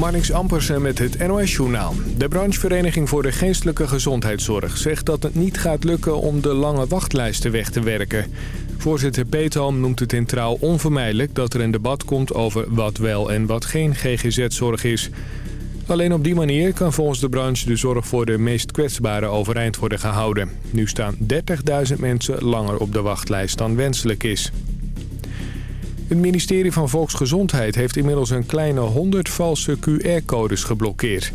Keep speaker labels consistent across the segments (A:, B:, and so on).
A: Marnix Ampersen met het NOS-journaal. De branchevereniging voor de geestelijke gezondheidszorg zegt dat het niet gaat lukken om de lange wachtlijsten weg te werken. Voorzitter Peethalm noemt het in trouw onvermijdelijk dat er een debat komt over wat wel en wat geen GGZ-zorg is. Alleen op die manier kan volgens de branche de zorg voor de meest kwetsbaren overeind worden gehouden. Nu staan 30.000 mensen langer op de wachtlijst dan wenselijk is. Het ministerie van Volksgezondheid heeft inmiddels een kleine 100 valse QR-codes geblokkeerd.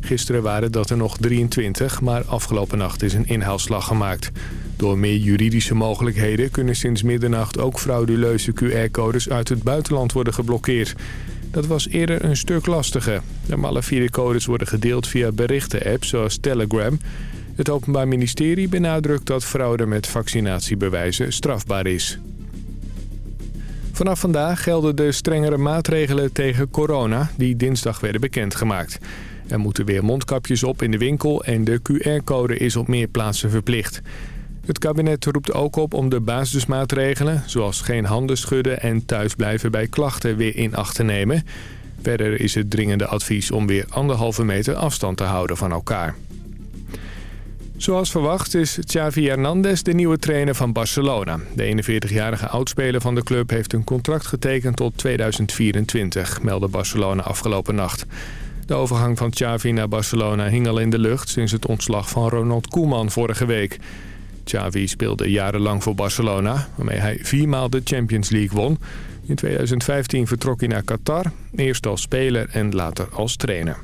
A: Gisteren waren dat er nog 23, maar afgelopen nacht is een inhaalslag gemaakt. Door meer juridische mogelijkheden kunnen sinds middernacht ook frauduleuze QR-codes uit het buitenland worden geblokkeerd. Dat was eerder een stuk lastiger. Malafide codes worden gedeeld via berichten-apps zoals Telegram. Het Openbaar Ministerie benadrukt dat fraude met vaccinatiebewijzen strafbaar is. Vanaf vandaag gelden de strengere maatregelen tegen corona die dinsdag werden bekendgemaakt. Er moeten weer mondkapjes op in de winkel en de QR-code is op meer plaatsen verplicht. Het kabinet roept ook op om de basismaatregelen, zoals geen handen schudden en thuisblijven bij klachten, weer in acht te nemen. Verder is het dringende advies om weer anderhalve meter afstand te houden van elkaar. Zoals verwacht is Xavi Hernandez de nieuwe trainer van Barcelona. De 41-jarige oudspeler van de club heeft een contract getekend tot 2024, meldde Barcelona afgelopen nacht. De overgang van Xavi naar Barcelona hing al in de lucht sinds het ontslag van Ronald Koeman vorige week. Xavi speelde jarenlang voor Barcelona, waarmee hij viermaal de Champions League won. In 2015 vertrok hij naar Qatar, eerst als speler en later als trainer.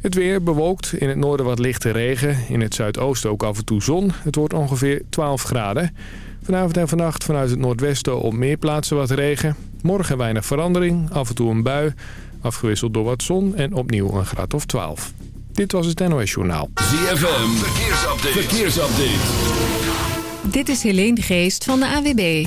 A: Het weer bewolkt, in het noorden wat lichte regen, in het zuidoosten ook af en toe zon. Het wordt ongeveer 12 graden. Vanavond en vannacht vanuit het noordwesten op meer plaatsen wat regen. Morgen weinig verandering, af en toe een bui, afgewisseld door wat zon en opnieuw een graad of 12. Dit was het NOS Journaal.
B: ZFM, verkeersupdate. verkeersupdate.
C: Dit is Helene Geest van de AWB.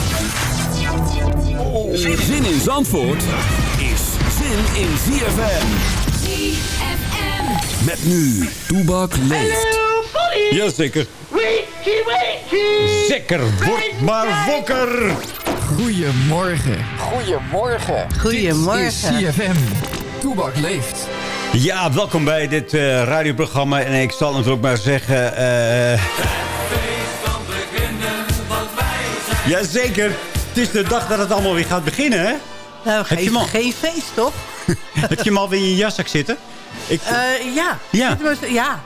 B: Zin in Zandvoort is zin in ZFM.
D: ZFM.
B: Met nu, Toebak leeft.
E: Jazeker.
F: Weekie, weekie!
E: Zeker, word maar wakker.
G: Goedemorgen.
H: Goedemorgen.
G: Dit is CFM. Toebak leeft.
E: Ja, welkom bij dit eh, radioprogramma. En ik zal natuurlijk maar zeggen... eh Jazeker. Het is de dag dat het allemaal weer gaat beginnen, hè?
H: Nou,
E: Heb je
H: geen,
E: al?
H: geen feest, toch?
E: Heb je hem alweer in je jaszak zitten? Ik,
H: Eh, ja.
E: Ja.
H: Ja.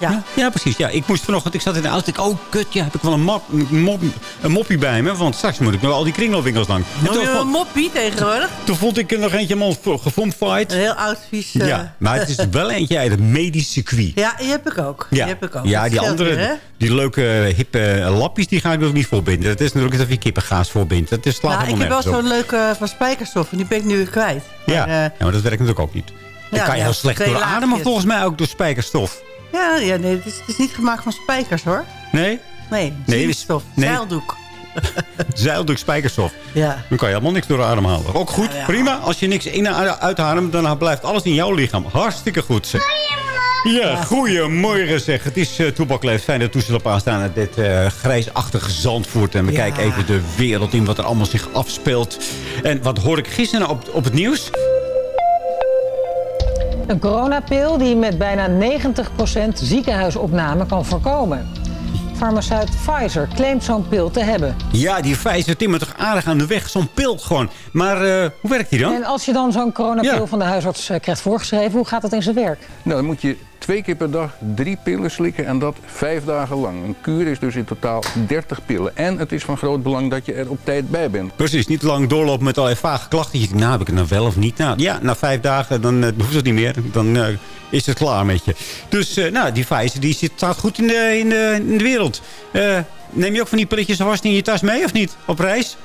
H: Ja.
E: ja, ja, precies. Ja, ik moest vanochtend, ik zat in de auto. Ik, oh, kut, ja, heb ik wel een, mop, een, mop, een moppie bij me? Want straks moet ik nog al die kringloopwinkels lang. En toen,
H: je een moppie tegenwoordig?
E: toen vond ik er nog eentje helemaal gefomfight.
H: Een heel oud vies... eh,
E: Ja, maar het is wel eentje uit het medisch circuit.
H: Ja, die heb ik ook.
E: Ja,
H: Die heb ik ook.
E: ja die andere,
H: weer,
E: die leuke hippe lapjes, die ga ik dus niet voorbinden. Dat is natuurlijk dat je kippengaas voorbindt. Dat is slaat
H: Ja, ik heb wel zo'n leuke van spijkerstof. En die ben ik nu weer kwijt.
E: Ja.
H: Maar, eh,
E: ja, maar dat werkt natuurlijk ook niet. Dan
H: Ja,
E: kan je
H: ja,
E: heel slecht door ademen volgens mij ook door spijkerstof.
H: Ja, ja, nee, het is, het is niet gemaakt van spijkers, hoor.
E: Nee?
H: Nee,
E: Nee,
H: zielstof.
E: nee.
H: Zeildoek.
E: Zeildoek spijkerstof.
H: Ja.
E: Dan kan je helemaal niks door de adem halen. Ook goed,
H: Ja, ja.
E: prima. Als je niks in en uitademt, dan blijft alles in jouw lichaam. Hartstikke goed. Zeg. Ja, goedemorgen zeg. Het is uh, Toebakleef. Fijn dat toestel op aanstaan uit dit eh, grijsachtige Zandvoort. En we
H: Ja.
E: kijken even de wereld in wat er allemaal zich afspeelt. En wat hoorde ik gisteren op, op het nieuws?
I: Een coronapil die met bijna 90% ziekenhuisopname kan voorkomen. Farmaceut Pfizer claimt zo'n pil te hebben.
E: Ja, die Pfizer timmert toch aardig aan de weg. Zo'n pil gewoon. Maar eh, hoe werkt die dan?
I: En als je dan zo'n coronapil
E: Ja.
I: van de huisarts eh, krijgt voorgeschreven, hoe gaat dat in zijn werk?
J: Nou, dan moet je
D: twee keer per dag drie pillen slikken en dat vijf dagen lang. Een kuur is dus in totaal 30 pillen. En het is van groot belang dat je er op tijd bij bent.
E: Precies, niet lang doorlopen met allerlei vage klachten. Je denkt, nou, heb ik het nou wel of niet? Nou, ja, na vijf dagen dan uh, hoeft het niet meer. Dan uh, is het klaar met je. Dus, uh, nou, die Pfizer die zit, staat goed in de, in de, in de wereld. neem je ook van die pilletjes alvast in je tas mee of niet? Op reis?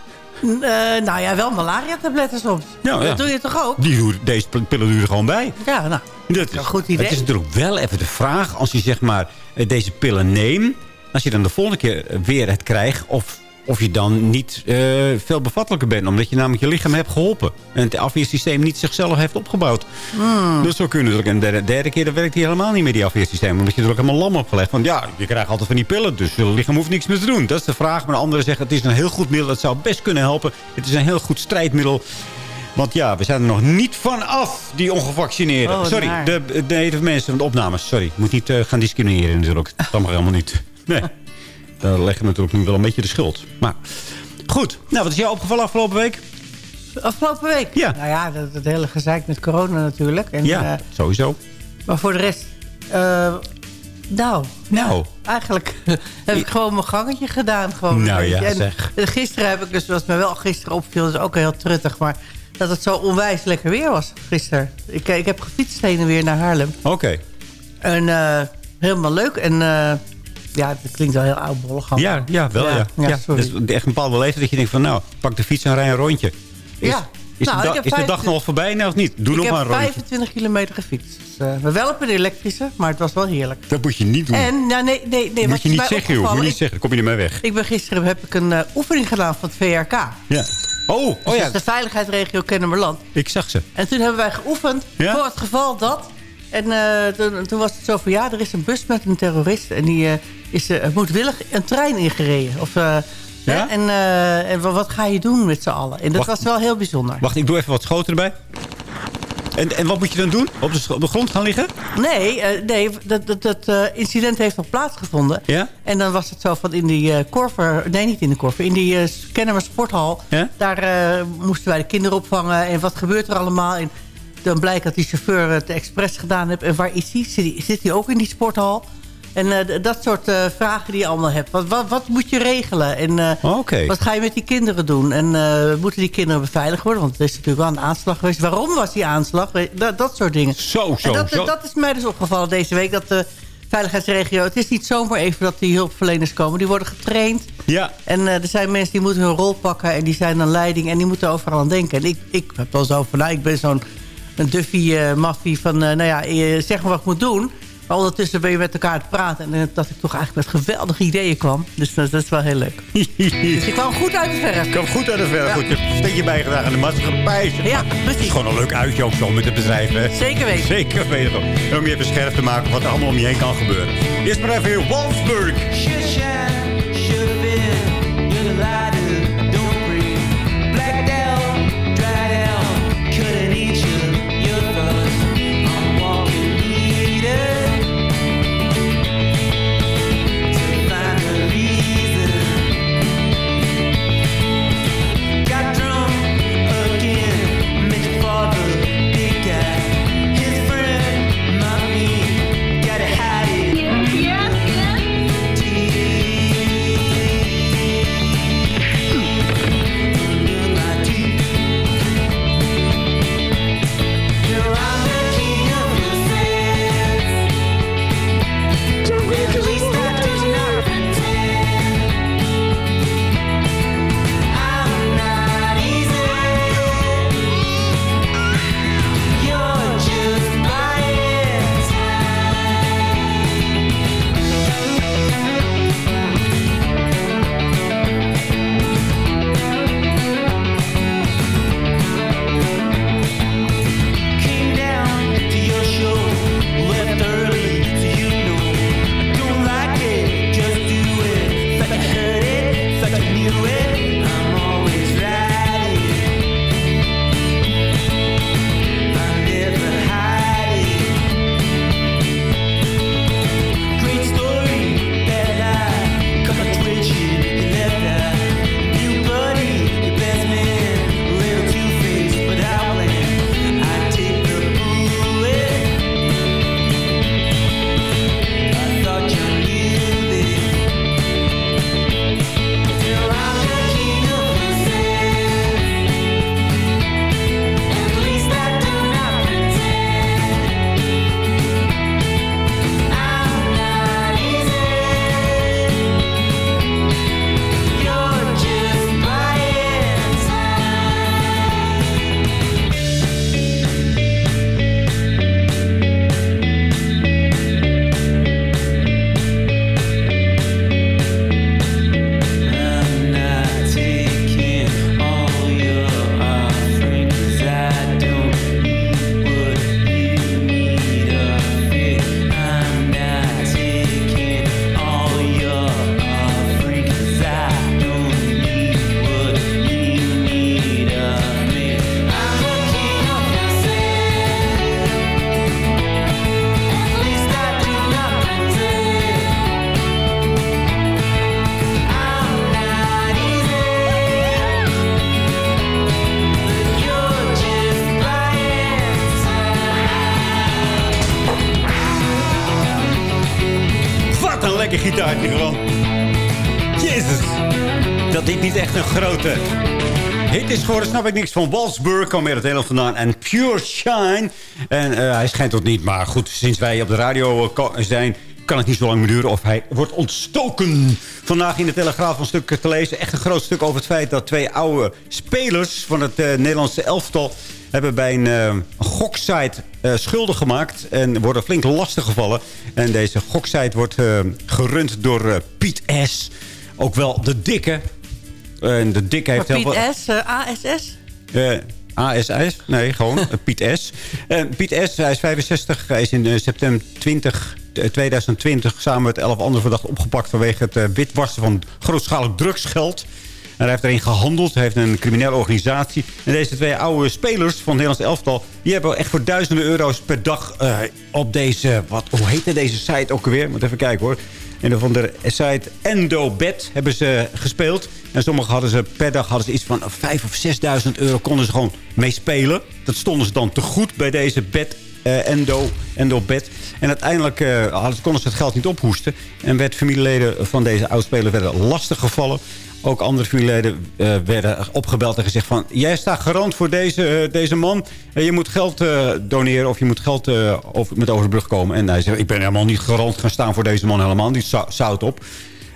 H: Uh, nou ja, wel malaria-tabletten soms.
E: Ja.
H: Dat doe je toch ook?
E: Die deze pillen duren gewoon bij.
H: Ja, nou, dat is een goed idee.
E: Het is natuurlijk wel even de vraag, als je zeg maar deze pillen neemt... als je dan de volgende keer weer het krijgt... of, of je dan niet uh, veel bevattelijker bent... omdat je namelijk je lichaam hebt geholpen... en het afweersysteem niet zichzelf heeft opgebouwd.
H: Mm.
E: Dus zo kunnen natuurlijk. En de derde keer dan werkt hij helemaal niet meer, die afweersysteem... omdat je er ook helemaal lam opgelegd. Want ja, je krijgt altijd van die pillen... dus je lichaam hoeft niks meer te doen. Dat is de vraag. Maar anderen zeggen, het is een heel goed middel... het zou best kunnen helpen. Het is een heel goed strijdmiddel... Want ja, we zijn er nog niet van af, die ongevaccineerden.
H: Oh,
E: Sorry,
H: naar.
E: de, de, de mensen van de opnames. Sorry, moet niet uh, gaan discrimineren natuurlijk. Dat mag helemaal niet. Nee, daar leggen natuurlijk nu wel een beetje de schuld. Maar goed, nou, wat is jou opgevallen afgelopen week?
H: Afgelopen week?
E: Ja.
H: Nou ja, dat, het hele gezeik met corona natuurlijk. En,
E: ja,
H: uh,
E: sowieso.
H: Maar voor de rest... Uh, nou,
E: nou.
H: eigenlijk heb ik gewoon mijn gangetje gedaan. Gewoon
E: nou ja,
H: en
E: zeg.
H: Gisteren heb ik dus, wat me wel gisteren opviel, dus ook heel truttig, maar dat het zo onwijs lekker weer was gisteren. Ik, ik heb gefietst heen en weer naar Haarlem.
E: Oké. Okay.
H: En uh, helemaal leuk. En uh, ja, het klinkt wel heel oudbollig.
E: Ja, ja, wel ja. ja, ja. Dus echt een bepaalde leeftijd dat je denkt van nou, pak de fiets en rij een rondje. Is,
H: ja.
E: Is,
H: nou,
E: de, da is 25... de dag nog voorbij? Nou, of niet? Doe
H: ik
E: nog maar een rondje.
H: Ik heb 25 kilometer gefietst. Dus, uh, wel op een elektrische, maar het was wel heerlijk.
E: Dat moet je niet doen.
H: En, nou, nee, nee, nee,
E: moet je niet zeggen, joh. Moet je niet zeggen. Dan kom je ermee weg.
H: Ik ben gisteren heb ik een uh, oefening gedaan van het VRK.
E: Ja. Oh, oh
H: dus
E: ja.
H: de veiligheidsregio Kennemerland.
E: Ik zag ze.
H: En toen hebben wij geoefend
E: ja?
H: voor het geval dat... En uh, toen, toen, was het zo van, ja, er is een bus met een terrorist... en die uh, is uh, moedwillig een trein ingereden. Of,
E: ja?
H: En, uh, en wat ga je doen met z'n allen? En dat
E: wacht,
H: was wel heel bijzonder.
E: Wacht, ik doe even wat schoten erbij. En, en wat moet je dan doen? Op de, op de grond gaan liggen?
H: Nee, uh, nee dat, dat, dat uh, incident heeft nog plaatsgevonden.
E: Ja?
H: En dan was het zo van in die uh, Korver... Nee, niet in de Korver. In die uh, Kennemer Sporthal.
E: Ja?
H: Daar moesten wij de kinderen opvangen. En wat gebeurt er allemaal? En dan blijkt dat die chauffeur het expres gedaan heeft. En waar is hij? Zit, zit hij ook in die sporthal? En uh, dat soort uh, vragen die je allemaal hebt. Wat, wat, wat moet je regelen? En uh,
E: okay.
H: wat ga je met die kinderen doen? En moeten die kinderen beveiligd worden? Want het is natuurlijk wel een aanslag geweest. Waarom was die aanslag? Dat, dat soort dingen.
E: Zo, zo,
H: en dat,
E: zo.
H: dat is mij dus opgevallen deze week. Dat de veiligheidsregio... Het is niet zomaar even dat die hulpverleners komen. Die worden getraind.
E: Ja.
H: En er zijn mensen die moeten hun rol pakken. En die zijn dan leiding. En die moeten overal aan denken. En ik, ik heb wel zo van... Nou, ik ben zo'n een duffie maffie van... nou ja, zeg maar wat ik moet doen... Maar ondertussen ben je met elkaar te praten. En dat ik toch eigenlijk met geweldige ideeën kwam. Dus dat, dat is wel heel leuk. dus ik kwam goed uit de verf.
E: Ik kwam goed uit de verf. Ja. Goed, je hebt een steentje bijgedragen aan de maatschappij.
H: Ja, precies.
E: Het is gewoon een leuk uitje ook zo met het bedrijf. Hè?
H: Zeker weten.
E: Zeker weten. Om je even scherp te maken wat er allemaal om je heen kan gebeuren. Eerst maar even Wolfsburg. Een lekker gitaartje gewoon. Jezus. Dat dit niet echt een grote hit is geworden, snap ik niks van. Walsburg kwam weer het hele vandaan. En Pure Shine. En eh, hij schijnt tot niet, maar goed, sinds wij op de radio eh, zijn... kan het niet zo lang meer duren of hij wordt ontstoken. Vandaag in de Telegraaf een stuk te lezen. Echt een groot stuk over het feit dat twee oude spelers... van het eh, Nederlandse elftal hebben bij een eh, goksite eh, schulden gemaakt... en worden flink lastiggevallen. En deze goksite wordt eh, gerund door Piet S. Ook wel de dikke. En de dikke heeft
H: Maar
E: heel
H: Piet
E: veel...
H: S, ASS?
E: ASS? Nee, gewoon Piet S. Piet S, hij is 65. Hij is in september 20, eh, 2020 samen met 11 andere verdachten opgepakt... vanwege het witwassen van grootschalig drugsgeld. En hij heeft erin gehandeld. Hij heeft een criminele organisatie. En deze twee oude spelers van het Nederlands elftal... die hebben echt voor duizenden euro's per dag eh, op deze... Wat, hoe heette deze site ook alweer? Moet even kijken hoor. En van de site EndoBet hebben ze gespeeld. En sommigen hadden ze per dag hadden ze iets van 5 of 6.000 euro konden ze gewoon mee spelen. Dat stonden ze dan te goed bij deze bet eh, Endo, EndoBet. En uiteindelijk eh, konden ze het geld niet ophoesten. En werd familieleden van deze oudspeler werden lastig gevallen. Ook andere familieleden eh, werden opgebeld en gezegd van... jij staat garant voor deze, eh, deze man. Je moet geld eh, doneren of je moet geld over, met over de brug komen. En hij zegt, ik ben helemaal niet garant gaan staan voor deze man. Helemaal Zou- zout op.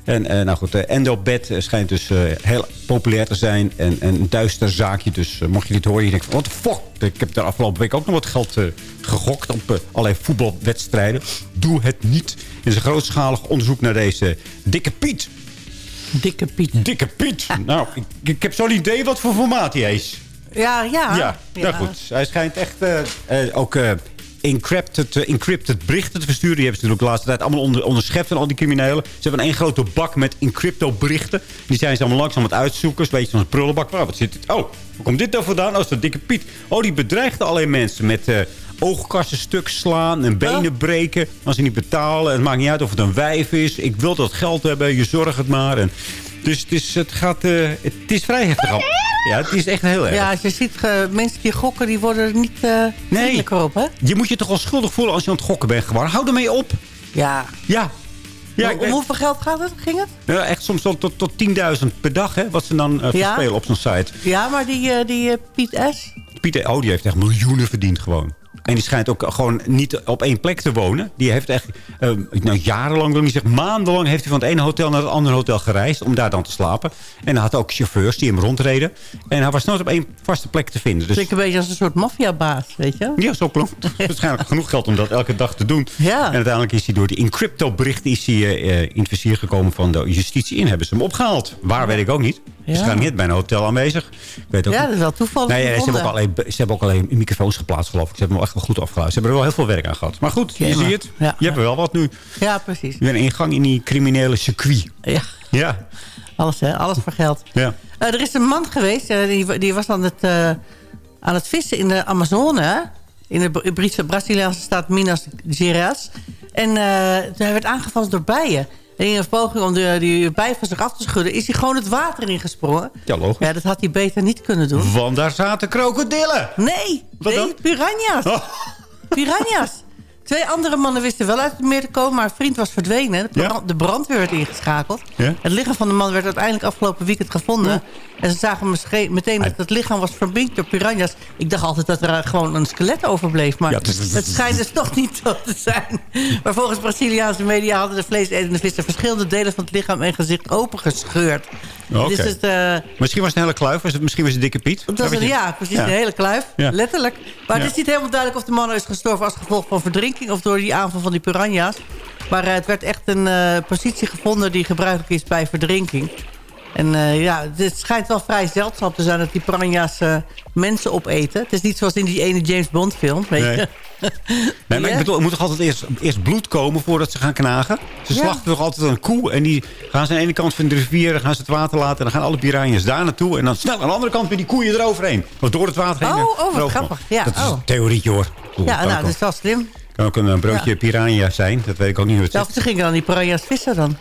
E: En nou goed, EndoBet eh, schijnt dus heel populair te zijn. En, en een duister zaakje. Dus mocht je dit horen, je denkt van, the fuck? Ik heb daar afgelopen week ook nog wat geld gegokt op allerlei voetbalwedstrijden. Doe het niet. Er is een grootschalig onderzoek naar deze dikke Piet.
H: Dikke Piet.
E: Dikke Piet. Nou, ik, ik heb zo'n idee wat voor formaat hij is.
H: Ja, ja.
E: Ja, nou goed. Hij schijnt echt eh, eh, ook eh, encrypted, encrypted berichten te versturen. Die hebben ze natuurlijk de laatste tijd allemaal onder, onderschept van al die criminelen. Ze hebben één grote bak met encrypto berichten. Die zijn ze allemaal langzaam aan het uitzoeken. Een beetje zo'n prullenbak. Waar, wat zit dit? Oh, waar komt dit dan vandaan? Oh, is dat dikke Piet. Oh, die bedreigde alleen mensen met... eh oogkassen stuk slaan en benen breken als ze niet betalen. Het maakt niet uit of het een wijf is. Ik wil dat geld hebben, je zorgt het maar. En dus het is, het, gaat, eh, het is vrij heftig. al. Ja, het is echt heel erg.
H: Ja, als je ziet, eh, mensen die gokken, die worden er niet uh, vriendelijker op, hè?
E: Je moet je toch wel schuldig voelen als je aan het gokken bent geworden. Hou ermee op.
H: Ja.
E: Ja. ja
H: om, om hoeveel geld gaat het? Ging het?
E: Ja, echt soms tot, tot, tot 10.000 per dag, hè, wat ze dan uh,
H: Ja.
E: op zo'n site.
H: Ja, maar die, die Piet S?
E: Pieter, oh, die heeft echt miljoenen verdiend gewoon. En die schijnt ook gewoon niet op één plek te wonen. Die heeft echt, uh, nou jarenlang, wil ik niet zeggen, maandenlang... heeft hij van het ene hotel naar het andere hotel gereisd... om daar dan te slapen. En hij had ook chauffeurs die hem rondreden. En hij was nooit op één vaste plek te vinden. Dus...
H: Klinkt een beetje als een soort maffiabaas, weet je?
E: Ja, zo klonk Waarschijnlijk genoeg geld om dat elke dag te doen.
H: Ja.
E: En uiteindelijk is hij door die encrypto-berichten... is hij uh, in het vizier gekomen van de justitie in. Hebben ze hem opgehaald. Waar weet ik ook niet. Ja. Ze gaan niet bij een hotel aanwezig. Ik weet ook
H: ja, dat is wel toevallig.
E: Nee, ze, hebben ook alleen, ze hebben ook alleen microfoons geplaatst, geloof ik. Ze hebben hem echt wel goed afgeluisterd. Ze hebben er wel heel veel werk aan gehad. Maar goed, je ziet het. Ja, je hebt wel wat nu.
H: Ja, precies.
E: Je bent ingang in die criminele circuit.
H: Ja.
E: Ja.
H: Alles, hè? Alles voor geld.
E: Ja.
H: Uh, er is een man geweest, uh, die, die was aan het, uh, aan het vissen in de Amazone. In de Britse, Braziliaanse staat Minas Gerais. En hij werd aangevallen door bijen. En in een poging om de, die bij van zich af te schudden... is hij gewoon het water ingesproken.
E: Ja, logisch.
H: Ja, dat had hij beter niet kunnen doen.
E: Want daar zaten krokodillen.
H: Nee,
E: Wat
H: nee
E: dan?
H: piranha's.
E: Oh.
H: Piranha's. Twee andere mannen wisten wel uit het meer te komen... maar een vriend was verdwenen. De, brandweer werd ingeschakeld.
E: Ja?
H: Het lichaam van de man werd uiteindelijk afgelopen weekend gevonden. Ja. En ze zagen meteen dat het lichaam was verminkt door piranha's. Ik dacht altijd dat er gewoon een skelet overbleef. Maar het schijnt dus toch niet zo te zijn. Maar volgens Braziliaanse media hadden de vleesetende vissen... verschillende delen van het lichaam en gezicht opengescheurd.
E: Okay.
H: Dus het, uh,
E: misschien was het een hele kluif. Misschien was het dikke Piet.
H: Dat was, ja, precies. Een hele kluif. Letterlijk. Maar het is niet helemaal duidelijk of de man is gestorven... als gevolg van verdrinking of door die aanval van die piranha's. Maar uh, het werd echt een uh, positie gevonden... die gebruikelijk is bij verdrinking. En uh, ja, het schijnt wel vrij zeldzaam te zijn... dat die piranha's mensen opeten. Het is niet zoals in die ene James Bond film. Weet
E: nee.
H: je?
E: Nee, maar ik bedoel, er moet toch altijd eerst, eerst bloed komen voordat ze gaan knagen? Ze
H: Ja.
E: slachten toch altijd een koe en die gaan ze aan de ene kant van de rivier, dan gaan ze het water laten en dan gaan alle piranha's daar naartoe en dan snel aan de andere kant met die koeien eroverheen. Of door het water heen.
H: Oh, oh, wat grappig. Ja,
E: dat is
H: oh.
E: een theorietje hoor.
H: Ja, nou, dat is wel slim.
E: Kan ook een, een broodje piranha zijn, dat weet ik ook niet hoe het
H: Ja,
E: zit.
H: ze gingen dan die piranha's vissen dan.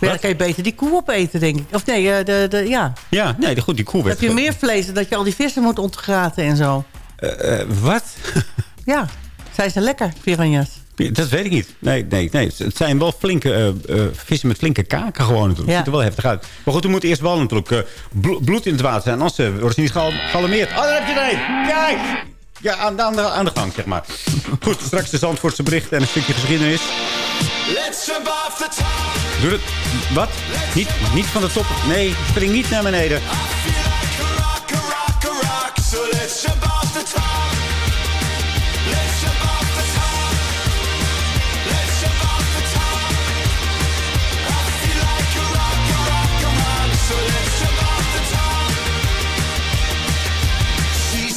H: Ja, dan kan je beter die koe opeten, denk ik. Of nee, eh, de, de, ja.
E: Ja, nee, goed, die koe werd...
H: heb je meer vlees en dat je al die vissen moet ontgraten en zo.
E: Eh, eh, wat?
H: Ja, zij zijn lekker, piranha's.
E: Dat weet ik niet. Nee, nee, nee. Het zijn wel flinke eh, eh, vissen met flinke kaken gewoon. Het
H: Ja.
E: ziet er wel heftig uit. Maar goed, er moet eerst wel natuurlijk eh, blo- bloed in het water zijn. Anders eh, worden ze niet geal- gealarmeerd. Oh, daar heb je er een. Kijk! Ja, aan, aan, de, aan de gang, zeg maar. Goed, straks de Zandvoortse berichten en een stukje geschiedenis.
J: Let's the top.
E: Doe het. Wat? Niet, niet van de top. Nee, spring niet naar beneden.
J: Rock, a rock, a rock. So let's jump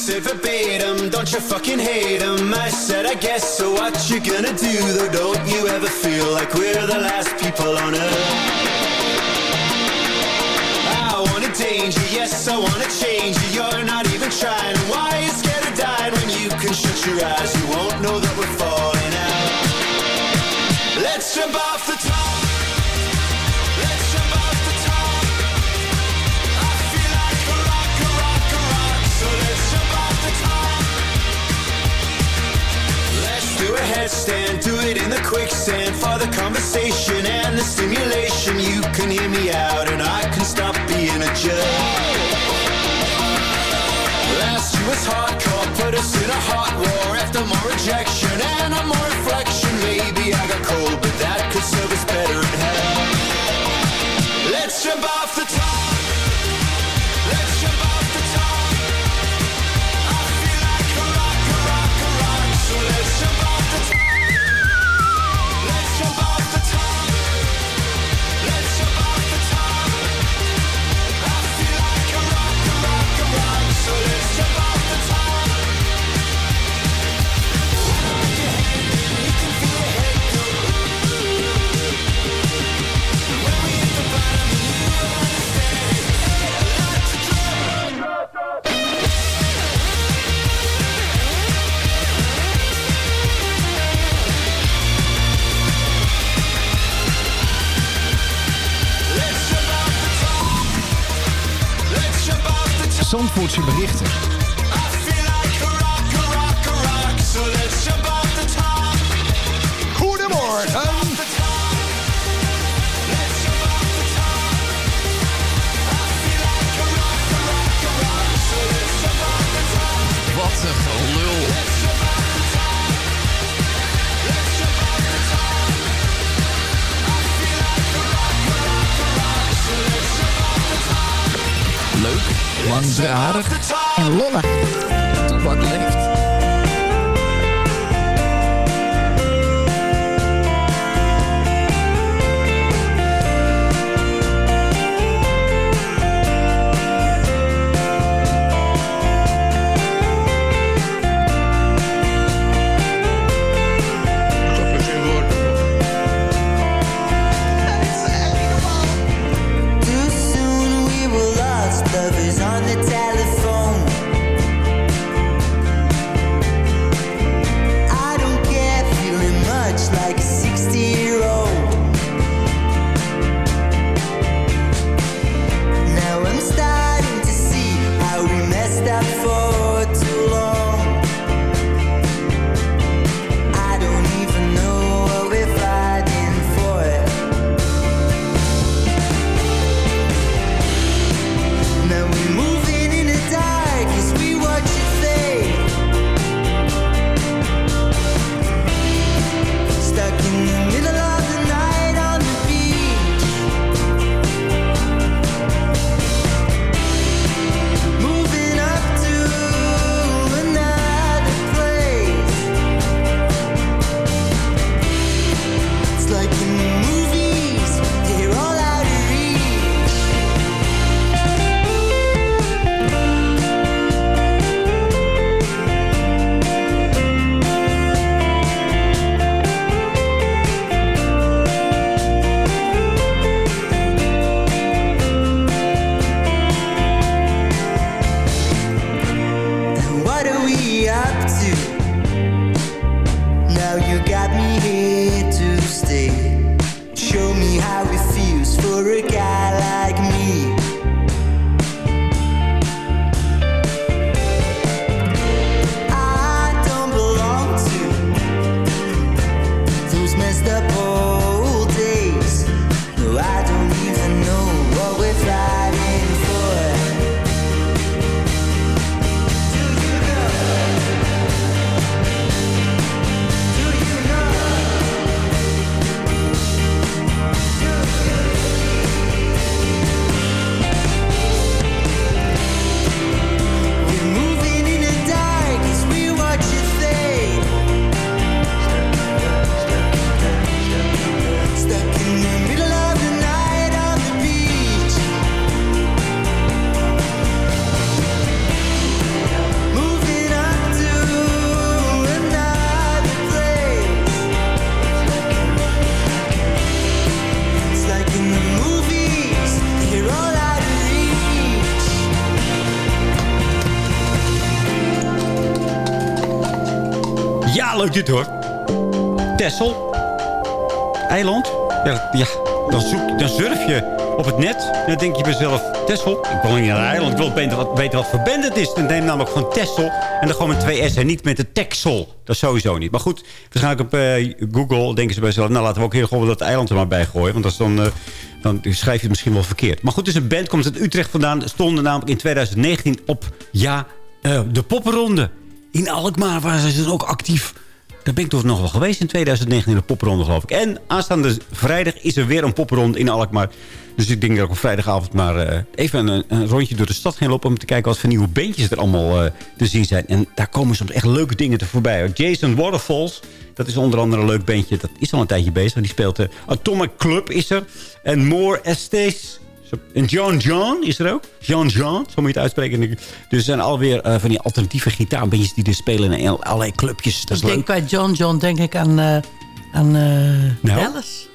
J: Said verbatim, don't you fucking hate him? I said, I guess so. What you gonna do though? Don't you ever feel like we're the last people on earth? I wanna danger, yes, I wanna change you. You're not even trying. Why are you scared of dying when you can shut your eyes? You won't know that we're falling out. Let's jump off the top. A headstand, do it in the quicksand for the conversation and the stimulation. You can hear me out and I can stop being a jerk. Last year was hardcore, put us in a hot war after more rejection and a more reflection. Maybe I got cold, but that could serve us better in hell. Let's jump off the top.
G: Zandvoortse berichten. En lollig. Leeft.
E: Weten wat, weten wat voor band het is. Dan neem namelijk gewoon Texel. En dan gewoon met twee S en niet met de Texel. Dat sowieso niet. Maar goed, waarschijnlijk op eh, Google denken ze bij zichzelf... nou, laten we ook heel gewoon dat eiland er maar bij gooien. Want dan... eh, dan schrijf je het misschien wel verkeerd. Maar goed, dus een band komt uit Utrecht vandaan. Stonden namelijk in 2019 op ja, eh, de poppenronde. In Alkmaar waren ze dan ook actief. Daar ben ik toch nog wel geweest in 2019 in de poppenronde, geloof ik. En aanstaande vrijdag is er weer een poppenronde in Alkmaar. Dus ik denk dat ik op vrijdagavond maar eh, even een, een rondje door de stad ga lopen... om te kijken wat voor nieuwe beentjes er allemaal eh, te zien zijn. En daar komen soms echt leuke dingen te voorbij. Jason Waterfalls, dat is onder andere een leuk beentje. Dat is al een tijdje bezig. Die speelt de Atomic Club is er. En More Estes... En John John is er ook. John John, zo moet je het uitspreken. Dus er zijn alweer eh, van die alternatieve gitaarbeentjes die er spelen in allerlei clubjes. Dat
H: Ik denk bij John John denk ik aan, eh, aan eh,
E: Nou?
H: Dallas.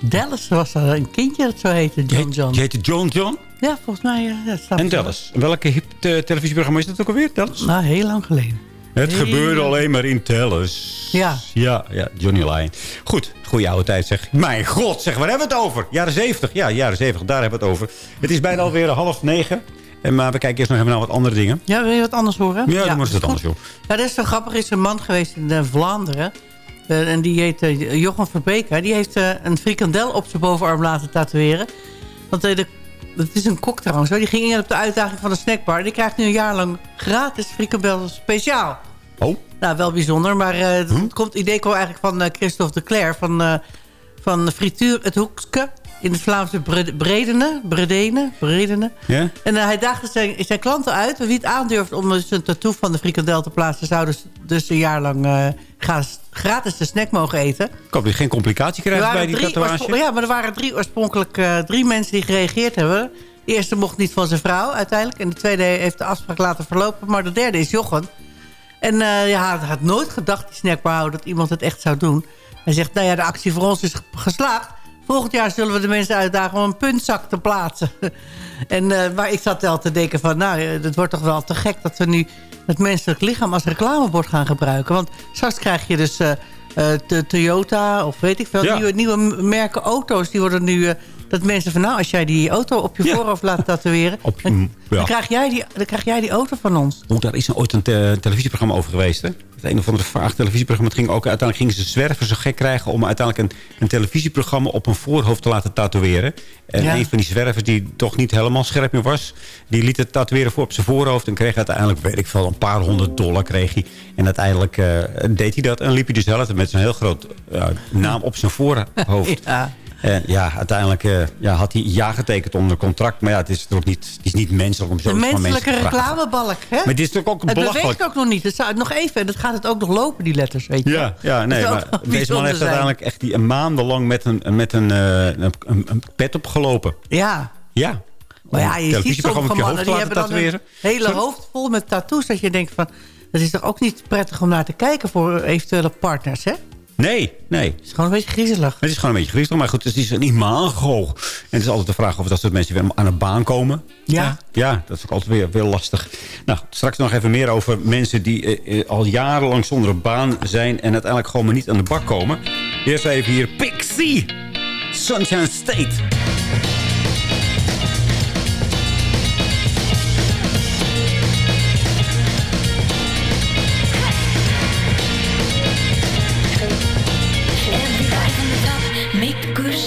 H: Dallas was er een kindje dat zo heette, John John.
E: Je heet John John
H: Ja, volgens mij. ja, staat
E: en. Dallas. Welke hip televisieprogramma is dat ook alweer, Dallas?
H: Nou, heel lang geleden.
E: Het
H: Heel
E: gebeurde alleen maar in Dallas.
H: Ja.
E: Ja, ja, Johnny Lyon. Goed, goede oude tijd zeg. Mijn god, zeg, waar hebben we het over? Jaren 70. Ja, jaren 70, daar hebben we het over. Het is bijna alweer half negen. En, maar we kijken eerst nog even naar wat andere dingen.
H: Ja, wil je wat anders horen?
E: Ja, dan
H: is
E: het
H: goed.
E: anders, joh.
H: Ja, dat is zo grappig. Er is een man geweest in eh, Vlaanderen. Eh, en die heet eh, Jochem Verbeke. Die heeft een frikandel op zijn bovenarm laten tatoeëren. Want de, het is een kok trouwens. hoor. Die ging in op de uitdaging van de snackbar. Die krijgt nu een jaar lang gratis frikandel speciaal.
E: Oh.
H: Nou, wel bijzonder. Maar eh, het,
E: Hm?
H: komt, idee kwam eigenlijk van eh, Christophe de Cler. Van, eh, van Frituur het Hoekske. In het Vlaamse Bre- Bredene. Bredene. Bredene.
E: Ja?
H: En eh, hij daagde zijn, zijn klanten uit. Wie het aandurft om dus een tattoo van de frikandel te plaatsen... zou dus, dus een jaar lang gratis, gratis de snack mogen eten.
E: Ik hoop dat je geen complicatie krijgt
H: Er
E: bij die tatoeage.
H: ja, maar er waren drie oorspronkelijk drie mensen die gereageerd hebben. De eerste mocht niet van zijn vrouw uiteindelijk. En de tweede heeft de afspraak laten verlopen. Maar de derde is Jochen. En eh, ja, hij had nooit gedacht, die snackbarhouder, dat iemand het echt zou doen. Hij zegt, nou ja, de actie voor ons is geslaagd. Volgend jaar zullen we de mensen uitdagen om een puntzak te plaatsen. en, eh, maar ik zat wel te denken van, nou, eh, het wordt toch wel te gek... dat we nu het menselijk lichaam als reclamebord gaan gebruiken. Want straks krijg je dus de Toyota of weet ik veel...
E: Ja.
H: Nieuwe, nieuwe merken auto's, die worden nu... dat mensen van, nou, als jij die auto op je
E: Ja.
H: voorhoofd laat tatoeëren...
E: Op-
H: dan,
E: ja.
H: dan, krijg jij die, dan krijg jij die auto van ons.
E: Oh, daar is ooit een te- televisieprogramma over geweest. Hè? Het een of andere vaag televisieprogramma. Het ging ook, uiteindelijk gingen ze zwerven zo gek krijgen... om uiteindelijk een, een televisieprogramma op een voorhoofd te laten tatoeëren. En
H: Ja.
E: een van die zwervers die toch niet helemaal scherp meer was... die liet het tatoeëren voor op zijn voorhoofd... en kreeg uiteindelijk, weet ik veel, een paar honderd dollar kreeg hij. En uiteindelijk eh, deed hij dat en liep hij dus met zo'n heel groot eh, naam op zijn voorhoofd.
H: Ja.
E: En ja, uiteindelijk eh, ja, had hij ja getekend onder contract. Maar ja, het is toch niet, het is niet menselijk om
H: De
E: zo van mensen
H: menselijke
E: te vragen.
H: reclamebalk, hè?
E: Maar dit is toch ook
H: Het
E: belachelijk.
H: beweegt ook nog niet. Het zou, nog even, en dat gaat het ook nog lopen, die letters, weet je.
E: Ja, ja nee, maar deze man heeft
H: zijn.
E: uiteindelijk echt die, een maandenlang met een, met een, eh, een, een, pet opgelopen.
H: Ja.
E: Ja.
H: Maar ja, je ziet sommige mannen, die
E: hoofd
H: hebben dan een hele
E: Sorry?
H: hoofd vol met tattoos. Dat je denkt van, dat is toch ook niet prettig om naar te kijken voor eventuele partners, hè?
E: Nee, nee.
H: Het is gewoon een beetje griezelig.
E: Het is gewoon een beetje griezelig, maar goed, het is een imago. En het is altijd de vraag of dat soort mensen weer aan de baan komen.
H: Ja.
E: Ja, dat is ook altijd weer, weer lastig. Nou, straks nog even meer over mensen die eh, eh, al jarenlang zonder een baan zijn... en uiteindelijk gewoon maar niet aan de bak komen. Eerst even hier Pixie, Sunshine State.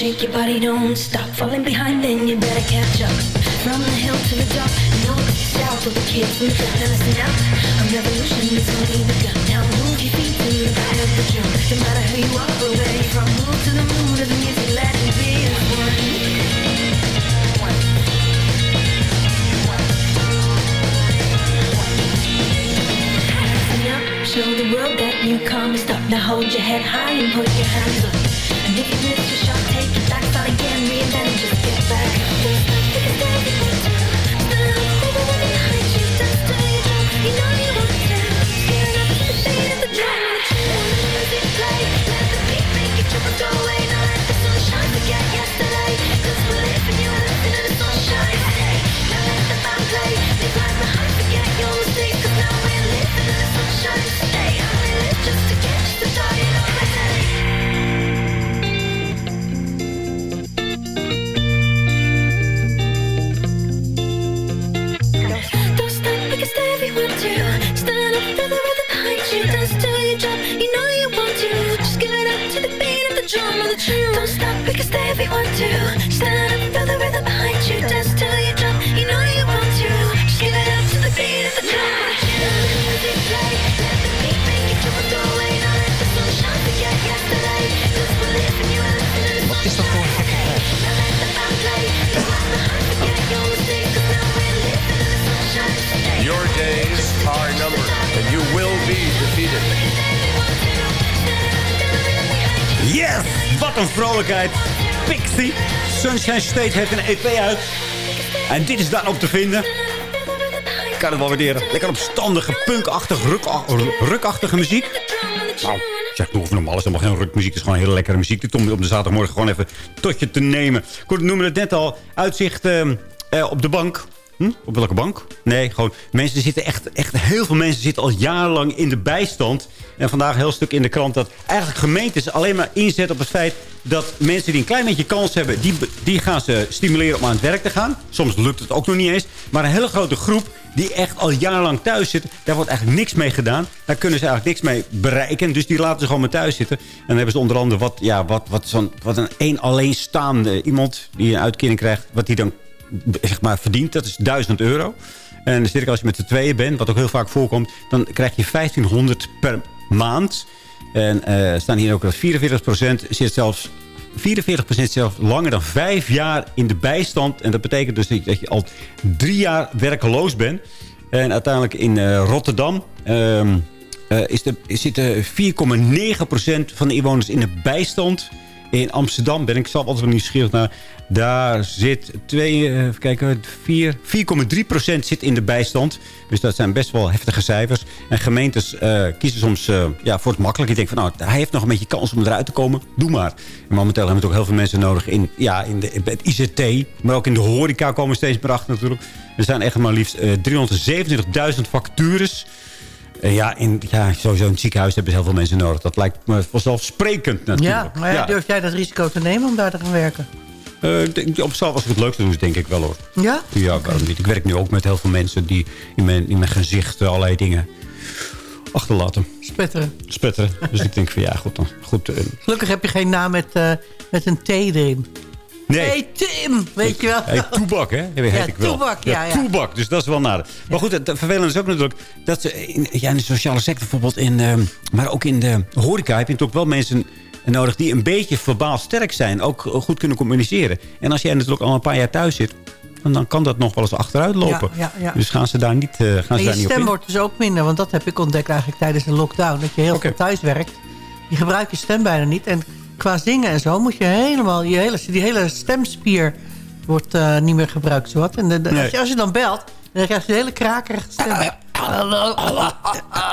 K: Shake your body, don't stop. Falling behind, then you better catch up. From the hill to the top, no shout for the kids in the front. Now listen a revolution is only begun. Now move your feet to the back of the drum. No matter who you are or where you're from, move to the mood of the music, let it be one. Show the world that you come and stop. Now hold your head high and put your hands up. And if you miss your shot, take it back, start again, reinvent it, just get back
E: Yes! Wat een vrolijkheid. Sunshine State heeft een EP uit. En dit is daarop te vinden. Ik kan het wel waarderen. Lekker opstandige, punkachtig, ruk- rukachtige muziek. Nou, zeg, hoeft normaal is helemaal geen rukmuziek. Het is gewoon hele lekkere muziek. Dit om de zaterdagmorgen gewoon even tot je te nemen. Ik noemde het net al. Uitzicht ehm, eh, op de bank. Hm? Op welke bank? Nee, gewoon mensen zitten echt, echt... Heel veel mensen zitten al jarenlang in de bijstand. En vandaag een heel stuk in de krant dat eigenlijk gemeentes alleen maar inzetten op het feit... dat mensen die een klein beetje kans hebben... die, die gaan ze stimuleren om aan het werk te gaan. Soms lukt het ook nog niet eens. Maar een hele grote groep die echt al jarenlang thuis zit... daar wordt eigenlijk niks mee gedaan. Daar kunnen ze eigenlijk niks mee bereiken. Dus die laten ze gewoon maar thuis zitten. En dan hebben ze onder andere wat, ja, wat, wat, zo'n, wat een één alleenstaande iemand... die een uitkering krijgt, wat die dan zeg maar, verdient. Dat is 1000 euro. En zeker als je met z'n tweeën bent, wat ook heel vaak voorkomt... dan krijg je 1500 per maand. En eh staan hier ook dat 44% zit zelfs... 44% zit zelfs langer dan vijf jaar in de bijstand. En dat betekent dus dat je al drie jaar werkeloos bent. En uiteindelijk in eh, Rotterdam... ehm, eh, is de, zitten 4,9% van de inwoners in de bijstand. In Amsterdam ben ik zelf altijd wel nieuwsgierig naar. Daar zit twee, eh, even kijken, vier- 4,3% zit in de bijstand. Dus dat zijn best wel heftige cijfers. En gemeentes eh, kiezen soms eh, ja, voor het makkelijk. Je denkt van, nou, hij heeft nog een beetje kans om eruit te komen. Doe maar. En momenteel hebben we ook heel veel mensen nodig in, ja, in, de, het ICT. Maar ook in de horeca komen steeds meer achter natuurlijk. Er zijn echt maar liefst eh, 327.000 vacatures. Eh, ja, in, ja, sowieso in het ziekenhuis hebben ze heel veel mensen nodig. Dat lijkt me vanzelfsprekend natuurlijk.
H: Ja, maar ja, durf jij dat risico te nemen om daar te gaan werken?
E: Eh, op zichzelf als ik het leukste doen, denk ik wel hoor.
H: Ja?
E: Ja, waarom niet? Ik werk nu ook met heel veel mensen die in mijn, in mijn gezicht eh, allerlei dingen achterlaten.
H: Spetteren.
E: Spetteren. Dus ik denk van ja, goed dan. Goed,
H: Gelukkig heb je geen naam met, met een T erin.
E: Nee.
H: Hey Tim, weet je wel.
E: Hey, toebak, hè? Heet
H: Ja,
E: ik wel.
H: toebak, ja, ja.
E: Toebak, dus dat is wel naar. Maar goed, het vervelende is ook natuurlijk... dat ze in, ja, in de sociale sector bijvoorbeeld... In, ehm, maar ook in de horeca heb je natuurlijk wel mensen nodig... die een beetje verbaal sterk zijn. Ook goed kunnen communiceren. En als jij natuurlijk al een paar jaar thuis zit... dan- dan kan dat nog wel eens achteruit lopen.
H: Ja, ja, ja.
E: Dus gaan ze daar niet, eh, gaan ze
H: je
E: daar niet op
H: stem
E: in.
H: wordt dus ook minder. Want dat heb ik ontdekt eigenlijk tijdens de lockdown. Dat je heel veel thuis werkt. Je gebruikt je stem bijna niet. En qua zingen en zo moet je helemaal... Je hele, die hele stemspier wordt eh, niet meer gebruikt. Zowat. En de, de-
E: Nee.
H: als, je, als je dan belt, dan krijg je een hele krakerige stem.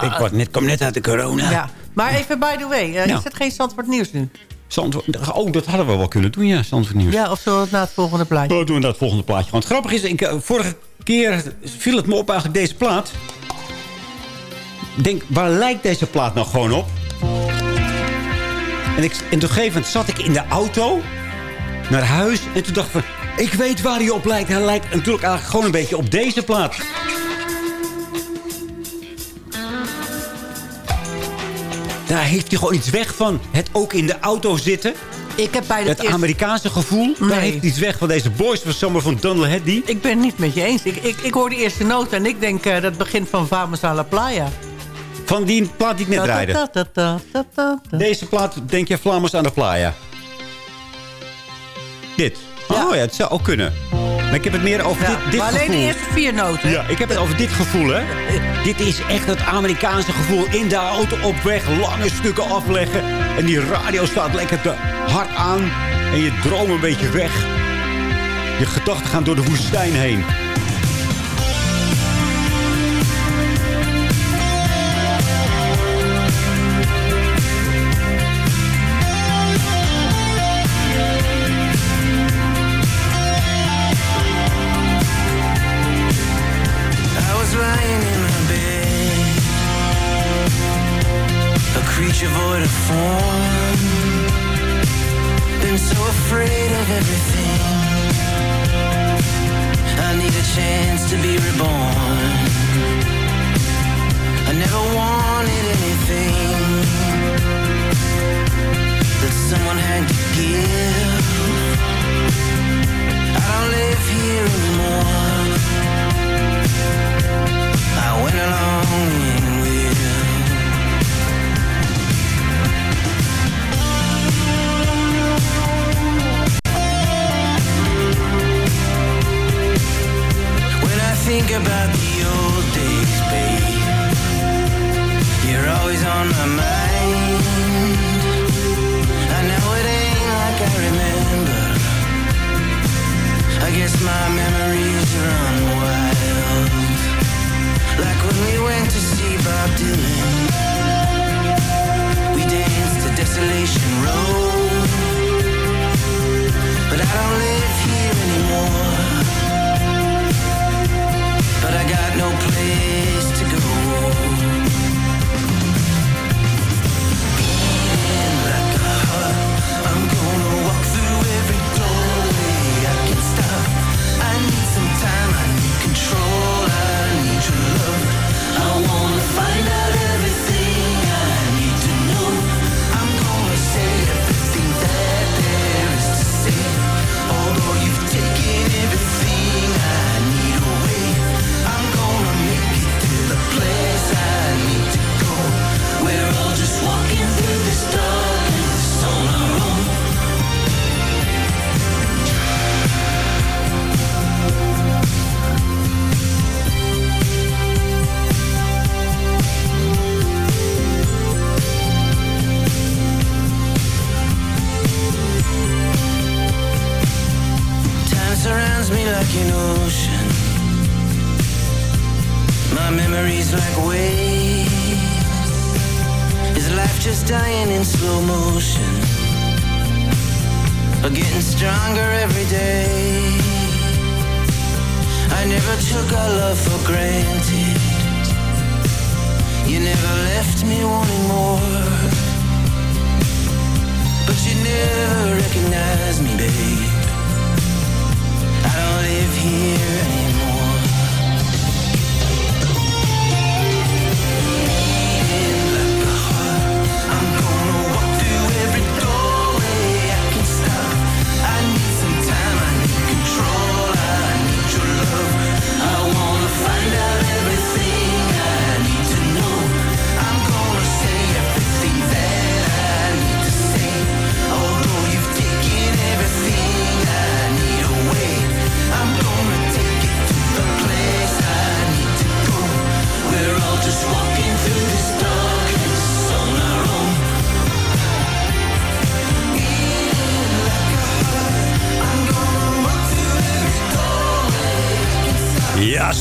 E: Ik word net, kom net uit de corona.
H: Ja. Maar even by the way.
E: Ja.
H: Is het geen Zandvoort nieuws nu?
E: Zandvoort- oh, dat hadden we wel kunnen doen, ja. Zandvoort nieuws.
H: Ja, of we het na het volgende plaatje?
E: Oh, doen we dat volgende plaatje. Want grappig is, ik, eh, vorige keer viel het me op eigenlijk deze plaat. Ik denk, waar lijkt deze plaat nou gewoon op? En, ik, en op een gegeven moment zat ik in de auto naar huis. En toen dacht ik van, ik weet waar hij op lijkt. Hij lijkt natuurlijk eigenlijk gewoon een beetje op deze plaat. Daar heeft hij gewoon iets weg van. Het ook in de auto zitten.
H: Ik heb bij
E: Het Amerikaanse gevoel. Daar heeft iets weg van deze Boys van Summer van Donald Heddy.
H: Ik ben het niet met je eens. Ik, ik, ik hoor de eerste noot en ik denk eh, dat begint van Vamos a la Playa.
E: Van die plaat die ik net draaide. Deze plaat, denk je, Vlammers aan de Playa. Dit. Oh ja, het zou ook kunnen. Maar ik heb het meer over
H: Ja,
E: dit, dit
H: maar alleen
E: gevoel.
H: de eerste vier noten.
E: Ja, ik heb het over dit gevoel, hè. Dit is echt het Amerikaanse gevoel. In de auto op weg, lange stukken afleggen. En die radio staat lekker te hard aan. En je droom een beetje weg. Je gedachten gaan door de woestijn heen.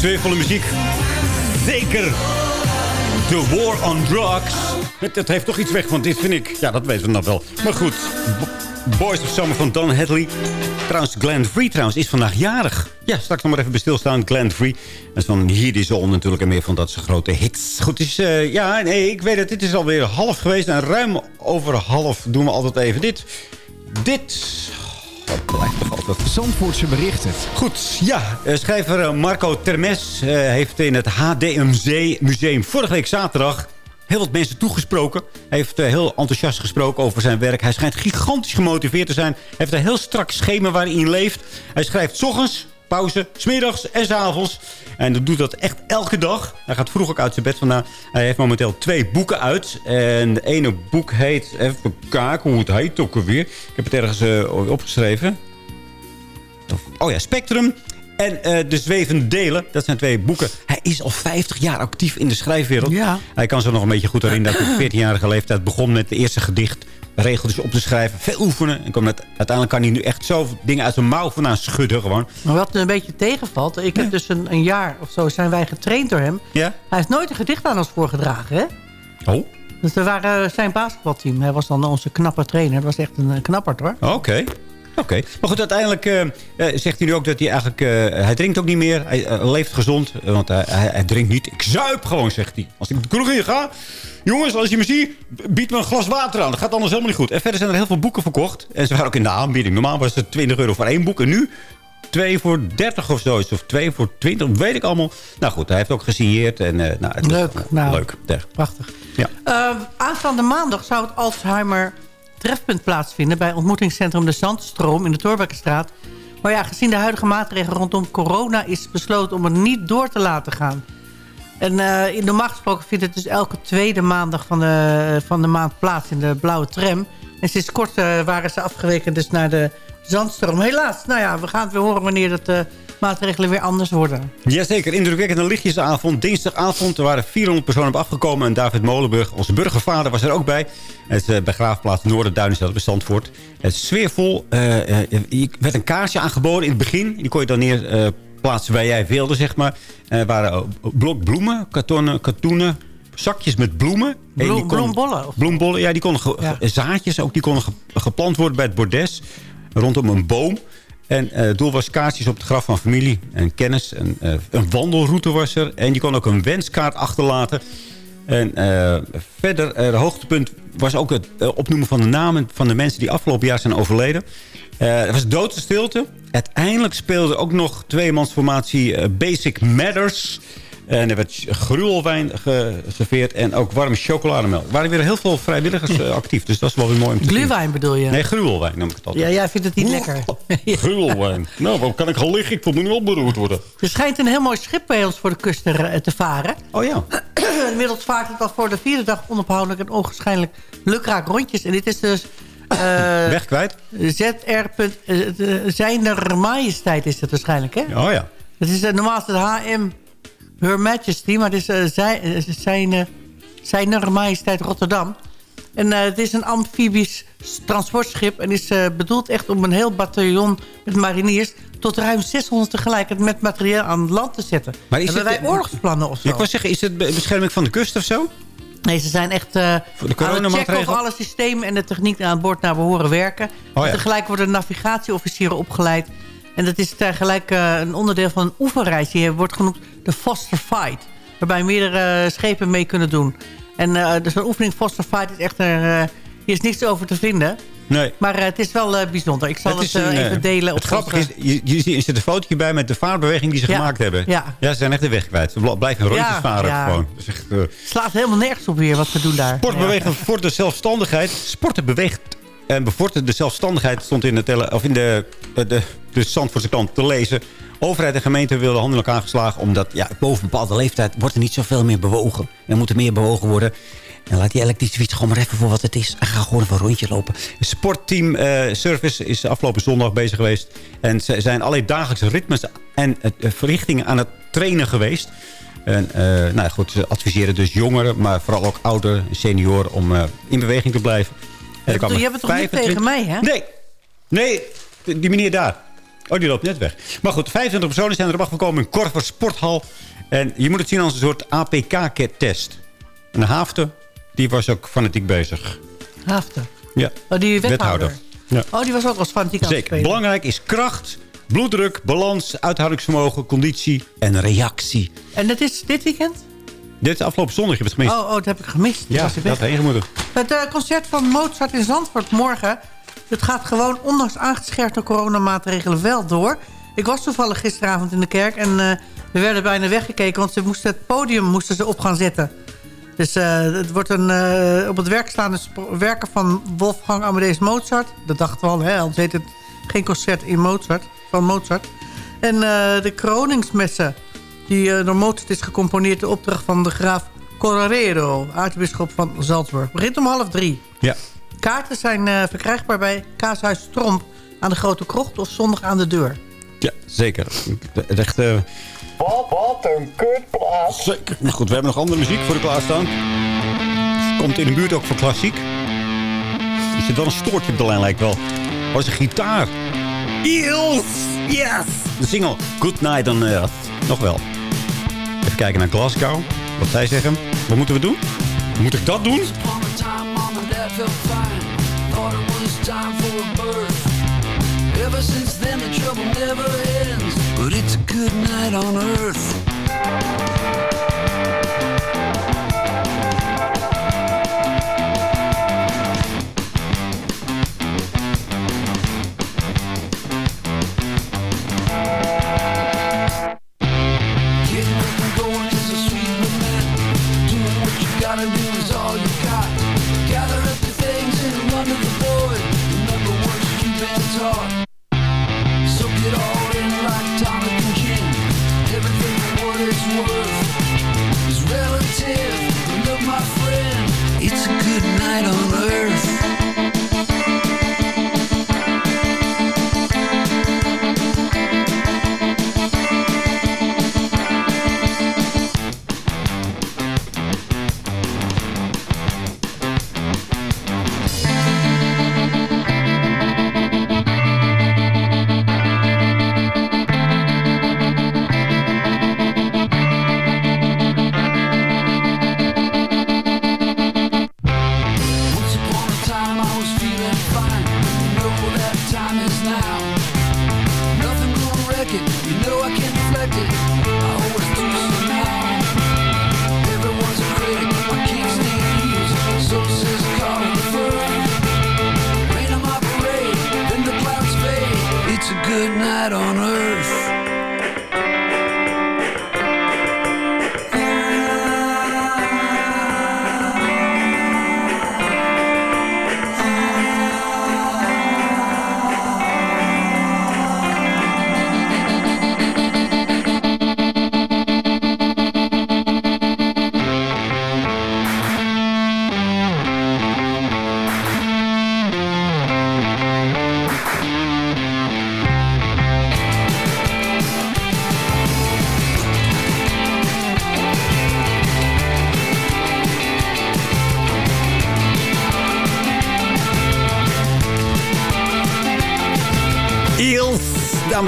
E: Sfeervolle muziek. Zeker. The War on Drugs. Het heeft toch iets weg, want dit vind ik... Ja, dat weten we nog wel. Maar goed. Boys of Summer van Don Hadley. Trouwens, Glenn Free trouwens is vandaag jarig. Ja, straks nog maar even bij stilstaan. Glenn Free. Dat is van hier die zon natuurlijk en meer van dat zijn grote hits. Goed, is, eh, ja, nee, ik weet het. Dit is alweer half geweest. En ruim over half doen we altijd even dit. Dit...
G: Zandvoortse berichten.
E: Goed, ja. eh, Schrijver eh, Marco Termes eh, heeft in het HDMC Museum vorige week zaterdag heel wat mensen toegesproken. Hij heeft heel enthousiast gesproken over zijn werk. Hij schijnt gigantisch gemotiveerd te zijn. Hij heeft een heel strak schema waarin hij leeft. Hij schrijft 's ochtends, pauze, smiddags en 's avonds. En dat doet dat echt elke dag. Hij gaat vroeg ook uit zijn bed vandaan. Hij heeft momenteel twee boeken uit. En het ene boek heet... Even kijken hoe het heet ook alweer. Ik heb het ergens eh, opgeschreven. Oh ja, Spectrum en eh, De Zwevende Delen. Dat zijn twee boeken. Hij is al 50 jaar actief in de schrijfwereld.
H: Ja.
E: Hij kan zich nog een beetje goed herinneren dat hij op 14-jarige leeftijd begon met het eerste gedicht. Regeltjes op te schrijven, veel oefenen. En met, uiteindelijk kan hij nu echt zo dingen uit zijn mouw vandaan schudden gewoon.
H: Maar wat een beetje tegenvalt... Ik heb dus een, een jaar of zo zijn wij getraind door hem.
E: Ja?
H: Hij heeft nooit een gedicht aan ons voorgedragen, hè?
E: Oh,
H: Dus we waren zijn basketbalteam. Hij was dan onze knappe trainer. Dat was echt een eh, knapperd, hoor.
E: oké. Oké. Maar goed, uiteindelijk eh, eh, zegt hij nu ook dat hij eigenlijk... eh, hij drinkt ook niet meer. Hij leeft gezond. want hij, hij, hij drinkt niet. Ik zuip gewoon, zegt hij. Als ik de kroeg in ga... Jongens, als je me ziet, bied me een glas water aan. Dat gaat anders helemaal niet goed. En verder zijn er heel veel boeken verkocht. En ze waren ook in de aanbieding. Normaal was het 20 euro voor één boek. En nu 2 voor 30 of zoiets. Of 2 voor 20, weet ik allemaal. Nou goed, hij heeft ook gesigneerd. En, eh, nou, het is
H: Leuk.
E: gewoon
H: Nou,
E: leuk. Echt.
H: Prachtig.
E: Ja.
H: Aanstaande maandag zou het Alzheimer trefpunt plaatsvinden... bij ontmoetingscentrum De Zandstroom in de Torbekkenstraat. Maar ja, gezien de huidige maatregelen rondom corona... is besloten om het niet door te laten gaan. En eh, in normaal gesproken vindt het dus elke tweede maandag van de, van de maand plaats... in de blauwe tram. En sinds kort eh, waren ze afgeweken dus naar de Zandstroom. Helaas, nou ja, we gaan het weer horen wanneer het... maatregelen weer anders worden.
E: Jazeker, indrukwekkende lichtjesavond. Dinsdagavond, er waren 400 personen op afgekomen. En David Molenburg, onze burgervader, was er ook bij. Het is eh, bij Graafplaats Noorderduinen, bij Zandvoort. Het sfeervol. Er werd een kaarsje aangeboden in het begin. Die kon je dan neer plaatsen waar jij wilde, zeg maar. Er waren blok bloemen, kartonnen, katoenen, zakjes met bloemen. En
H: Bloem-
E: die kon-
H: bloembollen of-
E: Bloembollen, ja, die konden zaadjes ook, die konden ge- geplant worden bij het bordes. Rondom een boom. En eh, het doel was kaartjes op het graf van familie en kennis. En, eh, een wandelroute was er. En je kon ook een wenskaart achterlaten. En eh, verder, het hoogtepunt was ook het opnoemen van de namen van de mensen die afgelopen jaar zijn overleden. Er was doodse stilte. Uiteindelijk speelde ook nog tweemansformatie Basic Matters. En er werd gruwelwijn ge- geserveerd en ook warme chocolademelk. Er waren weer heel veel vrijwilligers eh, actief. Dus dat is wel weer mooi om te zien.
H: Gluwijn bedoel je?
E: Nee, gruwelwijn noem ik het altijd.
H: Ja, jij vindt het niet lekker.
E: Gruwelwijn. Nou, waar kan ik gaan liggen? Ik wil me nu opberoerd worden.
H: Er schijnt een heel mooi schip bij ons voor de kust te, te varen.
E: Oh ja.
H: Inmiddels vaart het al voor de vierde dag onophoudelijk en onwaarschijnlijk lukraak rondjes. En dit is dus... eh,
E: Weg kwijt?
H: ZR. eh, de- Zijner Majesteit is het waarschijnlijk, hè?
E: Oh ja.
H: Het is uh, normaal is het HM Her Majesty, maar het is eh, zij, eh, zijn, eh, Zijner Majesteit Rotterdam. En het is een amfibisch transportschip en is bedoeld echt om een heel bataljon met mariniers tot ruim 600 tegelijk met materieel aan land te zetten.
E: Maar is
H: Hebben
E: het-
H: wij oorlogsplannen of zo?
E: Ja, ik wou zeggen, is het be- bescherming van de kust of zo?
H: Nee, ze zijn echt eh
E: de
H: aan het checken of alle systemen en de techniek aan boord naar behoren werken.
E: Oh, ja.
H: Tegelijk worden navigatieofficieren opgeleid. En dat is tegelijk eh, een onderdeel van een oefenreis. Die wordt genoemd de Foster Fight. Waarbij meerdere eh, schepen mee kunnen doen. En eh dus een oefening Foster Fight is echt er, hier is niks over te vinden.
E: Nee.
H: Maar het is wel bijzonder. Ik zal het,
E: een,
H: even delen.
E: Het
H: op
E: grappige is, je, je ziet- zit een fotootje bij met de vaartbeweging die ze
H: Ja,
E: gemaakt hebben.
H: ja.
E: ze zijn echt de weg kwijt. Ze bl- blijven rondjes
H: Ja,
E: varen
H: ja.
E: gewoon. Echt, eh,
H: slaat helemaal nergens op weer wat we doen daar.
E: Sportbewegen voor de zelfstandigheid. Sporten beweegt en bevordert de zelfstandigheid. Stond in de, tele, of in de, de, de Zandvoortse krant te lezen. Overheid en gemeente wilden handen in elkaar geslagen. Omdat ja, boven een bepaalde leeftijd wordt er niet zoveel meer bewogen. Er moet er meer bewogen worden. En laat die elektrische fiets gewoon maar even voor wat het is. En ga gewoon even een rondje lopen. Sportteam eh, Service is afgelopen zondag bezig geweest. En ze zijn allerlei dagelijkse ritmes en eh, verrichtingen aan het trainen geweest. En eh, nou goed, ze adviseren dus jongeren, maar vooral ook ouderen, senioren... om in beweging te blijven. En
H: Je hebt het toch niet
E: 25
H: tegen mij, hè?
E: Nee, nee, die die meneer daar. Oh, die loopt net weg. Maar goed, 25 personen zijn erop afgekomen in Korver Sporthal. En je moet het zien als een soort APK-test. En de Haafte, die was ook fanatiek bezig.
H: Hafte.
E: Ja,
H: Oh, die wethouder.
E: Ja.
H: Oh, die was ook als fanatiek aan
E: Zeker. Belangrijk is kracht, bloeddruk, balans, uithoudingsvermogen, conditie en reactie.
H: En dat is dit weekend?
E: Dit is afgelopen zondag, je hebt het gemist.
H: Oh, oh, dat heb ik gemist.
E: ja,
H: Was ik
E: dat heen moeten.
H: Het eh, concert van Mozart in Zandvoort morgen... het gaat gewoon, ondanks aangescherpte coronamaatregelen, wel door. Ik was toevallig gisteravond in de kerk... en eh, we werden bijna weggekeken... want ze moesten het podium moesten ze op gaan zetten. Dus eh, het wordt een eh, op het werk staande werken van Wolfgang Amadeus Mozart. Dat dachten we al, hè? anders het geen concert in Mozart, van Mozart. En eh, de kroningsmessen, die eh, door Mozart is gecomponeerd... de opdracht van de graaf Correro, aartsbisschop van Salzburg. Begint om half drie.
E: Ja.
H: Kaarten zijn eh, verkrijgbaar bij Kaashuis Tromp aan de Grote Krocht... of zondag aan de deur.
E: Ja, zeker. Echt, eh,
F: Wat, wat een kutplaats.
E: Zeker. Nou goed, we hebben nog andere muziek voor de klaarstaan. Komt in de buurt ook van klassiek. Er zit wel een stoortje op de lijn, lijkt wel. Wat is een gitaar? Eels! Yes! De single Good Night on Earth. Nog wel. Even kijken naar Glasgow. Wat zij zeggen. Wat moeten we doen? Moet ik dat doen?
J: And dad felt fine. Thought it was time for a birth. Ever since then the trouble never ends. But it's a good night on earth.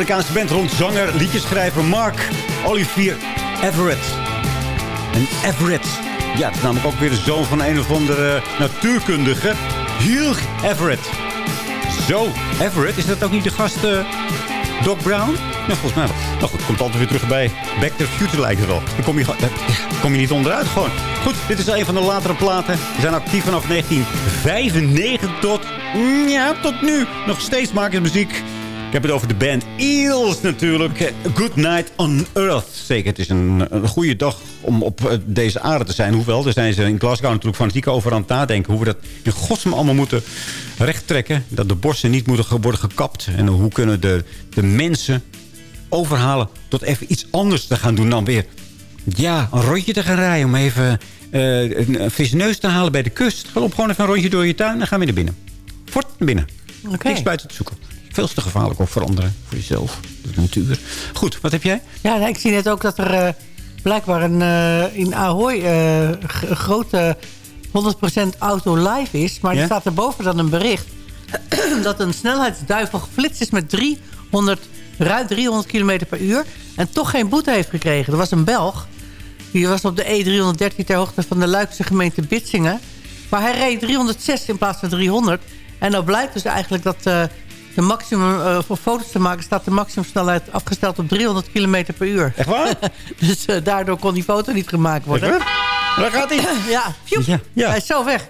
E: Amerikaanse band rond zanger, liedjeschrijver Mark Olivier Everett. En Everett, ja, het is namelijk ook weer de zoon van een of andere natuurkundige. Hugh Everett. Zo, Everett, is dat ook niet de gast eh, Doc Brown? Ja, volgens mij wel. Nou goed, komt altijd weer terug bij Back to the Future lijkt het wel. Daar kom je, daar kom je niet onderuit gewoon. Goed, dit is een van de latere platen. Die zijn actief vanaf 1995 tot, mm, ja, tot nu. Nog steeds maken ze muziek. Ik heb het over de band Eels natuurlijk. Eh, Good Night on Earth. Zeker, het is een, een goede dag om op eh, deze aarde te zijn. Hoewel, daar zijn ze in Glasgow natuurlijk fanatiek over aan het nadenken. Hoe we dat in godsnaam allemaal moeten rechttrekken. Dat de borsten niet moeten worden gekapt. En hoe kunnen de, de mensen overhalen tot even iets anders te gaan doen dan weer... Ja, een rondje te gaan rijden om even eh, een, visneus te halen bij de kust. Loop gewoon even een rondje door je tuin en ga weer naar binnen. Fort naar binnen. Niks buiten te zoeken. Veel te gevaarlijk ook voor anderen. Voor jezelf, de natuur. Goed, wat heb jij?
H: Ja, ik zie net ook dat er eh, blijkbaar een, eh, in Ahoy een grote 100% auto live is. Maar
E: Ja?
H: er staat erboven dan een bericht dat een snelheidsduivel geflitst is met 300, ruim 300 km per uur. En toch geen boete heeft gekregen. Er was een Belg. Die was op de E313 ter hoogte van de Luikse gemeente Bitsingen. Maar hij reed 306 in plaats van 300. En nou blijkt dus eigenlijk dat de maximum, eh, voor foto's te maken... staat de maximumsnelheid afgesteld op 300 km per uur.
E: Echt waar?
H: dus eh, daardoor kon die foto niet gemaakt worden.
E: Daar gaat hij.
H: ja.
E: Ja, ja.
H: hij is zo weg.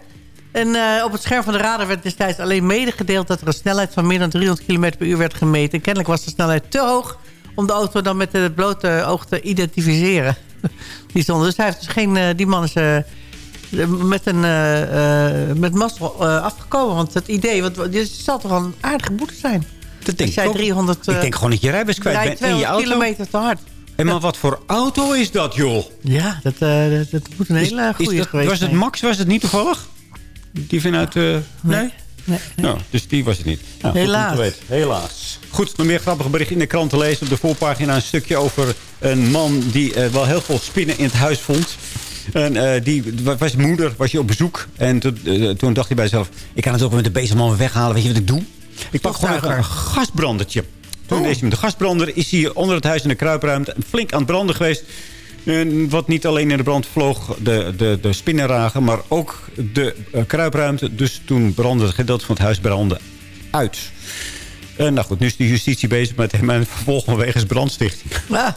H: En eh, op het scherm van de radar werd destijds alleen medegedeeld... dat er een snelheid van meer dan 300 km per uur werd gemeten. En kennelijk was de snelheid te hoog... om de auto dan met het blote oog te identificeren. Bijzonder. Dus hij heeft dus geen... die man is... met een eh, met mazzel eh, afgekomen. Want het idee, want dit zal toch wel een aardige boete zijn.
E: Dat denk ik ook.
H: 300, eh,
E: Ik denk gewoon dat je rijbewijs kwijt bent in je
H: 200
E: auto.
H: kilometer te hard.
E: En maar wat voor auto is dat, joh?
H: Ja, dat, eh, dat, dat moet een hele goede geweest
E: Was het
H: zijn.
E: Max? Was het niet toevallig? Die vanuit... eh nee?
H: Nee.
E: Nou, dus die was het niet. Nou, goed
H: Helaas.
E: weten. Helaas. Goed, nog meer grappige berichten in de krant te lezen. Op de voorpagina een stukje over een man die wel heel veel spinnen in het huis vond. En eh, die wa- was moeder, was je op bezoek. En toen, eh, toen dacht hij bij zichzelf... ik kan het ook met de bezemman weghalen. Weet je wat ik doe? Ik pak gewoon een gasbrandertje. Toen is hij met de gasbrander is hij onder het huis in de kruipruimte... flink aan het branden geweest. En wat niet alleen in de brand vloog, de, de, de spinnenragen... maar ook de eh, kruipruimte. Dus toen brandde het gedeelte van het huis brandde uit. En nou goed, nu is de justitie bezig met hem... en vervolg wegens brandstichting.
H: Ah,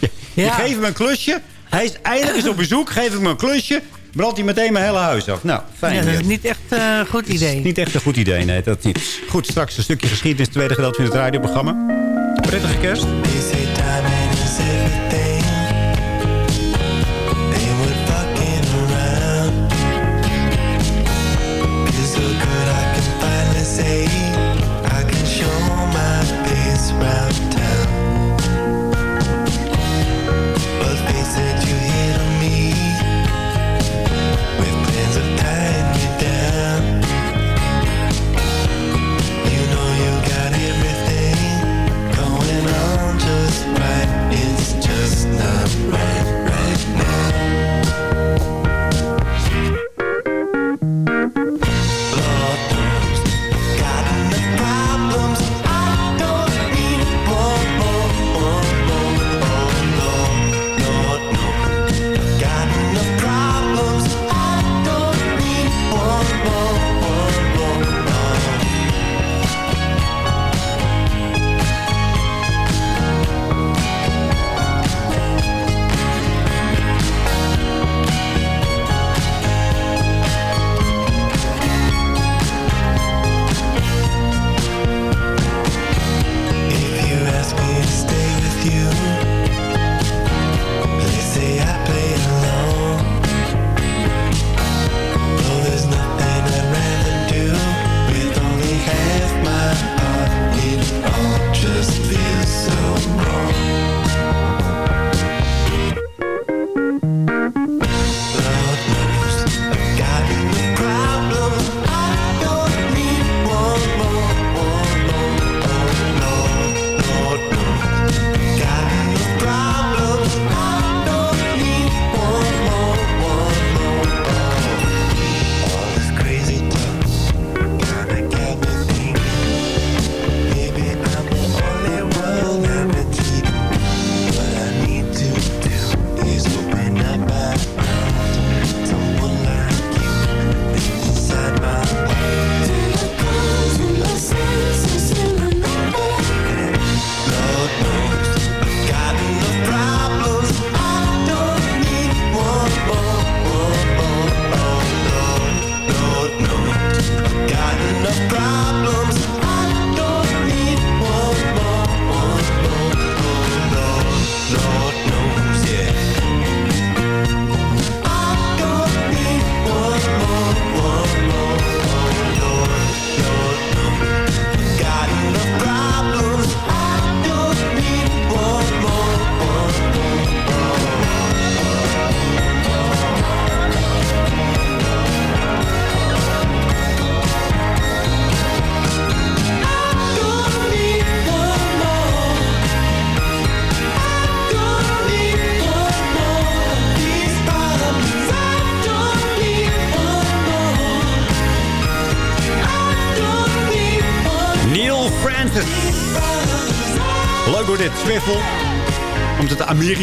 E: Je
H: Ja.
E: geeft hem een klusje. Hij is eindelijk eens op bezoek. Geef hem een klusje. Brandt hij meteen mijn hele huis af. Nou, fijn.
H: ja, dat is niet echt eh, een goed idee.
E: Niet echt een goed idee, nee, dat niet. Goed, straks een stukje geschiedenis, tweede gedeelte van het radioprogramma. Prettige kerst.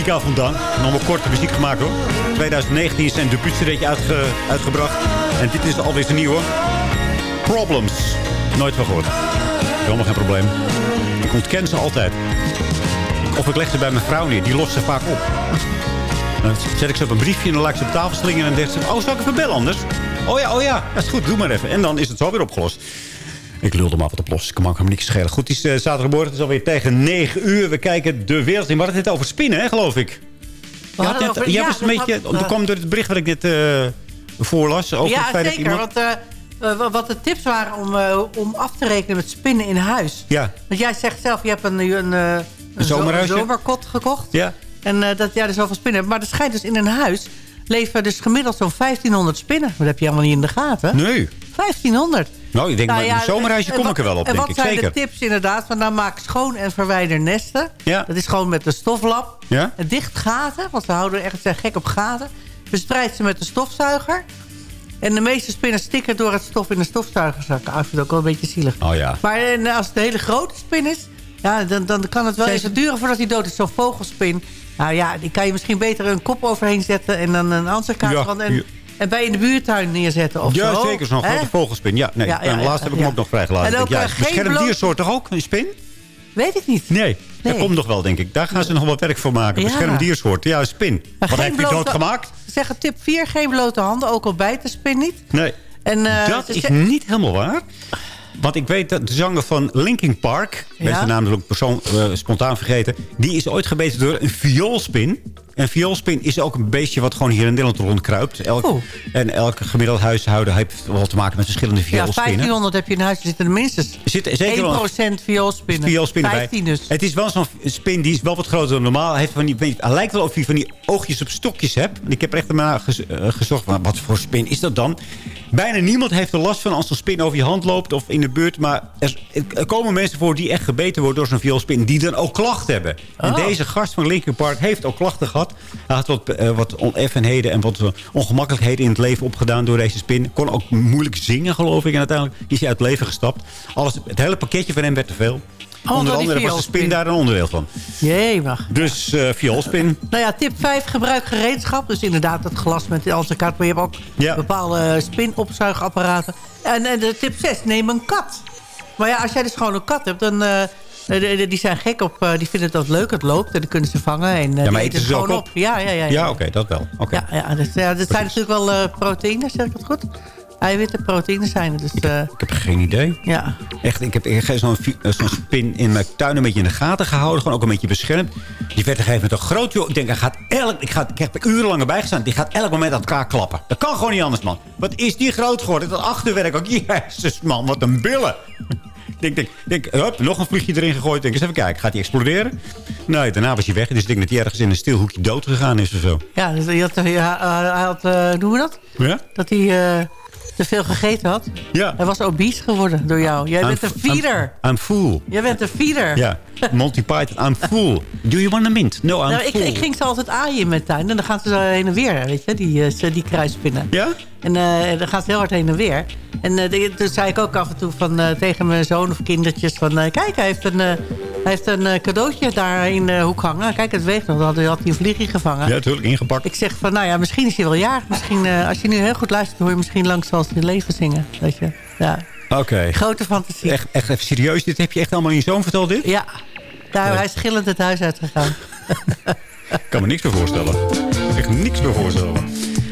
E: Amerika vandaan. Nog maar korte muziek gemaakt hoor. 2019 is zijn debuutcd'tje uitge uitgebracht. En dit is alweer zijn nieuwe. Problems. Nooit van gehoord. Helemaal geen probleem. Ik ontken ze altijd. Of ik leg ze bij mijn vrouw neer. Die lost ze vaak op. Dan zet ik ze op een briefje en dan laat ik ze op tafel slingen. En dan zegt ze, oh, zal ik even bellen anders? Oh ja, oh ja, dat is goed, doe maar even. En dan is het zo weer opgelost. Ik lulde maar wat op los. Ik kan hem niks schelen. Goed, het is eh, zaterdagmorgen. Het is alweer tegen 9 uur. We kijken de wereld in. We hadden het over spinnen, hè, geloof ik. Had
H: hadden
E: net,
H: over- ja,
E: was een beetje...
H: had-
E: dat kwam door het bericht wat ik net eh, voorlas. Over
H: ja,
E: het feit
H: zeker.
E: dat iemand...
H: Want eh, wat de tips waren om, om af te rekenen met spinnen in huis.
E: Ja,
H: Want jij zegt zelf, je hebt een, een, een, zomerkot gekocht.
E: ja.
H: En dat jij er zoveel spinnen hebt. Maar er schijnt dus in een huis leven dus gemiddeld zo'n 1500 spinnen. Dat heb je helemaal niet in de gaten.
E: Nee.
H: 1500.
E: Nou, ik denk,
H: Nou
E: maar
H: ja,
E: een zomerhuisje
H: en
E: kom
H: wat-
E: ik er wel op,
H: En
E: denk
H: wat
E: ik.
H: zijn
E: Zeker.
H: de tips inderdaad? Van dan maak schoon en verwijder nesten.
E: Ja.
H: Dat is gewoon met de stoflap.
E: Ja?
H: En dicht gaten, want we houden echt zijn gek op gaten. Verspreid ze met de stofzuiger. En de meeste spinnen stikken door het stof in de stofzuigerzak. Ah, ik vind het ook wel een beetje zielig.
E: Oh ja.
H: Maar en als het een hele grote spin is... Ja, dan, dan kan het wel
E: Zijn
H: even duren voordat hij dood is. Zo'n vogelspin. Nou ja, die kan je misschien beter een kop overheen zetten... en dan een ansichtkaart en,
E: ja.
H: En bij in de buurtuin neerzetten of
E: Ja,
H: zo.
E: zeker. Zo'n grote vogelspin. Ja, nee.
H: Ja, ja,
E: en
H: ja,
E: laatst heb ik hem
H: ja.
E: ook nog vrijgelaten.
H: En ook,
E: ja,
H: eh,
E: beschermd diersoort toch ook? Een spin?
H: Weet ik niet.
E: Nee. Dat komt nog wel, denk ik. Daar gaan ze nog wel werk voor maken.
H: Ja.
E: Beschermd diersoort. Ja, een spin.
H: Maar
E: Wat
H: geen
E: heeft hij
H: blote-
E: doodgemaakt?
H: Zeggen tip 4, geen blote handen. Ook al bijt de spin niet.
E: Nee.
H: En, eh,
E: dat is niet helemaal waar. Want ik weet dat de zanger van Linkin Park...
H: Ja?
E: ben zijn naam ook persoon, eh, spontaan vergeten... die is ooit gebeten door een vioolspin. En vioolspin is ook een beestje wat gewoon hier in Nederland rondkruipt. Elk. En elk gemiddeld huishouden heeft wel te maken met verschillende
H: ja,
E: vioolspinnen.
H: 1500 heb je in huis. Er zitten er minstens
E: zit zeker wel
H: 1% vioolspinnen.
E: vioolspinnen bij.
H: 15 dus.
E: Het is wel zo'n spin die is wel wat groter dan normaal. Hij, heeft van die, hij lijkt wel of hij van die oogjes op stokjes hebt. Ik heb er echt naar eh, gezocht. Maar wat voor spin is dat dan? Bijna niemand heeft er last van als een spin over je hand loopt of in de buurt. Maar er, er komen mensen voor die echt gebeten worden door zo'n vioolspin. Die dan ook klachten hebben. En
H: Oh.
E: deze gast van Linkin Park heeft ook klachten gehad. Hij had wat, eh, wat oneffenheden en wat eh, ongemakkelijkheden in het leven opgedaan door deze spin. Kon ook moeilijk zingen geloof ik. En uiteindelijk is hij uit het leven gestapt. Alles, het hele pakketje van hem werd te veel.
H: door
E: Onder andere was de spin daar een onderdeel van.
H: Jee, mag.
E: Dus eh vioolspin.
H: Nou ja, tip 5, gebruik gereedschap. Dus inderdaad het glas met de ansichtkaart. Maar je hebt ook
E: Ja.
H: bepaalde spinopzuigapparaten. En, en de tip 6, neem een kat. Maar ja, als jij dus gewoon een kat hebt, dan... die zijn gek op, eh, die vinden het leuk, het loopt en die kunnen ze vangen. En, eh,
E: Ja,
H: die
E: maar
H: eten
E: ze
H: gewoon
E: ook op?
H: Ja, ja, ja. ja.
E: Ja, oké, dat wel. Oké.
H: Ja, ja, dus, ja, dat zijn natuurlijk wel eh, proteïnes, zeg ik het goed? eiwitten, proteïne zijn er. Dus, eh,
L: Ik heb geen idee.
H: ja.
L: Echt, ik heb zo'n eh, zo'n spin in mijn tuin een beetje in de gaten gehouden. Gewoon ook een beetje beschermd. Die werd op een gegeven moment toch groot, joh. Ik denk, hij gaat elk, ik, ga, ik heb er urenlang erbij gestaan. Die gaat elk moment aan elkaar klappen. Dat kan gewoon niet anders, man. Wat is die groot geworden? Dat achterwerk ook. Jezus, man, wat een billen. Ik denk, denk, denk hup, nog een vliegje erin gegooid. Denk eens even kijken, gaat hij exploderen? Nee, daarna was hij weg. Dus ik denk dat hij ergens in een stil hoekje dood gegaan is of zo.
H: Ja, dus hij had, ja, eh, hij had eh, hoe doen we dat?
L: Ja?
H: Dat hij eh, te veel gegeten had.
L: Ja.
H: Hij was obese geworden door jou. Jij bent een feeder.
L: I'm, I'm full.
H: Jij bent een feeder.
L: Ja, Monty Python, I'm full. Do you want a mint? No, I'm
H: Nou, ik,
L: full.
H: ik ging ze altijd aaien in mijn tuin. En dan gaan ze zo heen en weer, weet je, die, eh, die kruispinnen.
L: Ja?
H: En eh, dan gaan ze heel hard heen en weer. En eh, toen zei ik ook af en toe van, tegen mijn zoon of kindertjes... van kijk, hij heeft een, hij heeft een cadeautje daar in de hoek hangen. Kijk, het weegt nog. Dan had hij een vliegje gevangen.
L: Ja, natuurlijk, ingepakt.
H: Ik zeg van, nou ja, misschien is hij wel jarig. Misschien, als je nu heel goed luistert, hoor je misschien langs zoals je leven zingen. Weet je, ja.
L: Oké.
H: Grote fantasie.
L: Echt, echt even serieus, dit heb je echt allemaal in je zoon verteld, dit?
H: Ja, daar, hij is gillend het huis uitgegaan.
L: Ik kan me niks meer voorstellen. Echt niks meer voorstellen.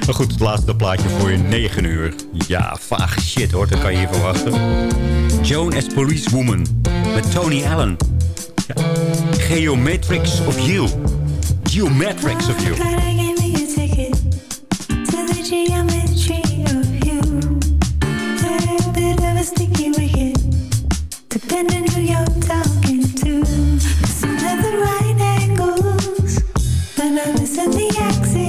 L: Maar goed, het laatste plaatje voor je 9 uur. Ja, vaag shit hoor, dat kan je hier verwachten. Joan as Policewoman met Tony Allen. Ja. Geometrics of You. Geometrics of You.
M: Talking I'm at the right angles, but I'm the
L: exit.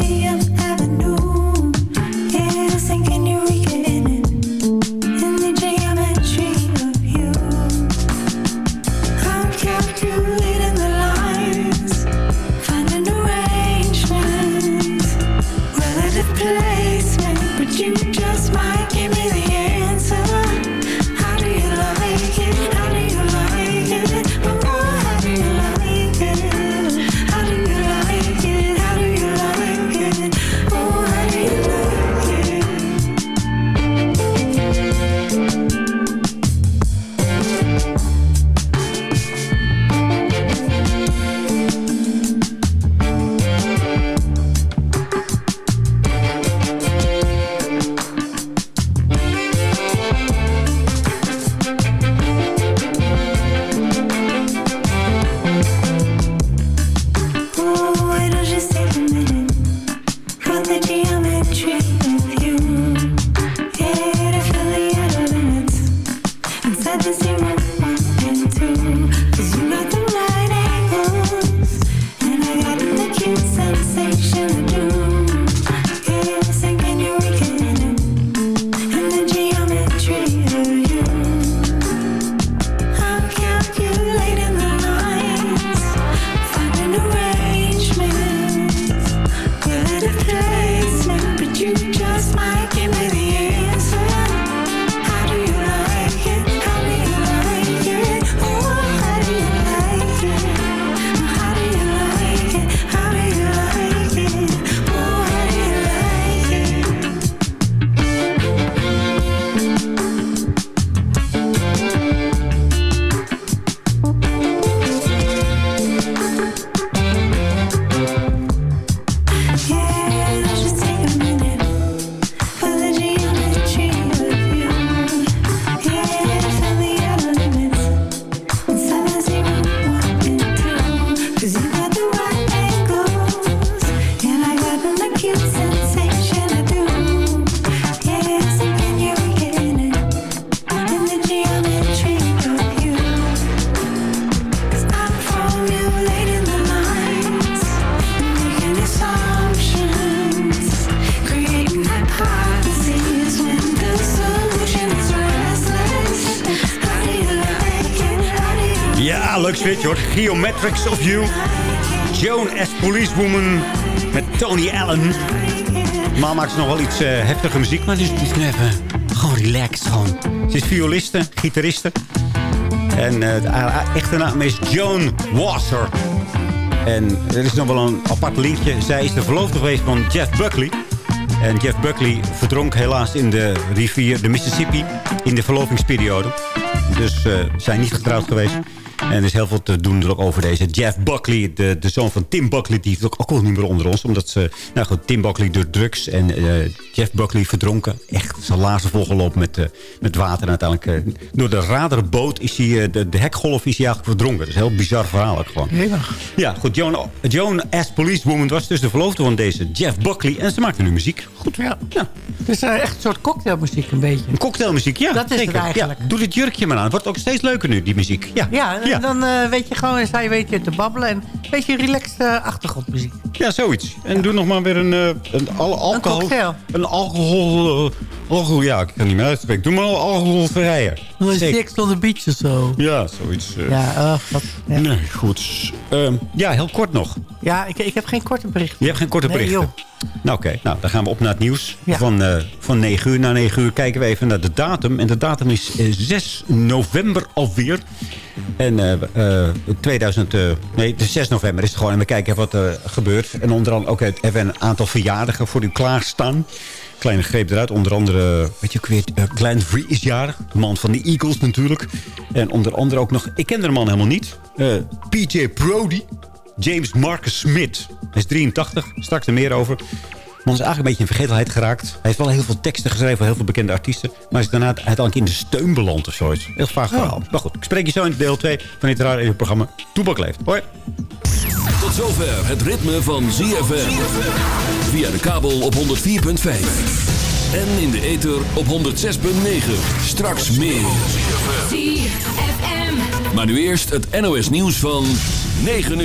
L: Geometrics of You. Joan as Policewoman met Tony Allen. Ma maakt ze nog wel iets eh, heftige muziek, maar het is, het nu even gewoon relaxed. Gewoon. Ze is violiste, gitariste. En eh, de echte naam is Joan Wasser. En er is nog wel een apart linkje. Zij is de verloofde geweest van Jeff Buckley. En Jeff Buckley verdronk helaas in de rivier de Mississippi in de verlovingsperiode. Dus eh, zijn niet getrouwd geweest.
E: En er is heel veel te doen er ook over deze Jeff Buckley. De, de zoon van Tim Buckley. Die is ook, ook al niet meer onder ons. Omdat ze... Nou goed, Tim Buckley door drugs. En eh, Jeff Buckley verdronken. Echt zijn laarzen volgelopen met, eh, met water. En uiteindelijk eh, door de radarboot is hij... de, de hekgolf is hij eigenlijk verdronken. Dat is een heel bizar verhaal ook gewoon. Ja, goed. Joan, Joan as Policewoman was dus de verloofde van deze Jeff Buckley. En ze maakte nu muziek. Goed.
H: Ja. Het is echt een soort cocktailmuziek een beetje.
E: Een cocktailmuziek, ja.
H: Dat is
E: zeker.
H: het eigenlijk.
E: Ja, doe dit jurkje maar aan. Het wordt ook steeds leuker nu, die muziek. Ja,
H: Ja, en dan eh, weet je gewoon, je weet je te babbelen. En een beetje relaxed eh, achtergrondmuziek.
E: Ja, zoiets. En doe nog maar weer een, eh, een al alcohol...
H: cocktail.
E: Een alcohol... alcohol ja, ik kan niet meer uitspreken. Doe maar een alcoholvrije.
H: Een six on the beach of zo.
E: Ja, zoiets.
H: Ja.
E: Nee, goed. Ehm, ja, heel kort nog.
H: ja ik, ik heb geen korte bericht.
E: Je hebt geen korte
H: Nee,
E: berichten?
H: joh.
E: Nou, oké. Nou, dan gaan we op naar het nieuws.
H: Ja.
E: Van, eh, van 9 uur. Na 9 uur kijken we even naar de datum. En de datum is eh, 6 november alweer. En eh, eh, 2000... eh, nee, het is 6 november is het gewoon. En we kijken even wat er gebeurt. En onder andere ook even een aantal verjaardagen voor u klaarstaan. Kleine greep eruit. Onder andere, weet je weer, eh, Glenn Free jarig. De man van de Eagles natuurlijk. En onder andere ook nog, ik ken de man helemaal niet. PJ Brody. James Marcus Smith. Hij is 83, straks er meer over. Man is eigenlijk een beetje in vergetelheid geraakt. Hij heeft wel heel veel teksten geschreven voor heel veel bekende artiesten. Maar is daarna uiteindelijk in de steun beland of zoiets. Heel vaag verhaal. Maar goed, ik spreek je zo in deel 2 van dit rare programma Toebak Leeft. Hoi.
B: Tot zover het ritme van ZFM. Via de kabel op 104.5. En in de ether op 106.9. Straks meer.
K: ZFM.
B: Maar nu eerst het NOS nieuws van 9 uur.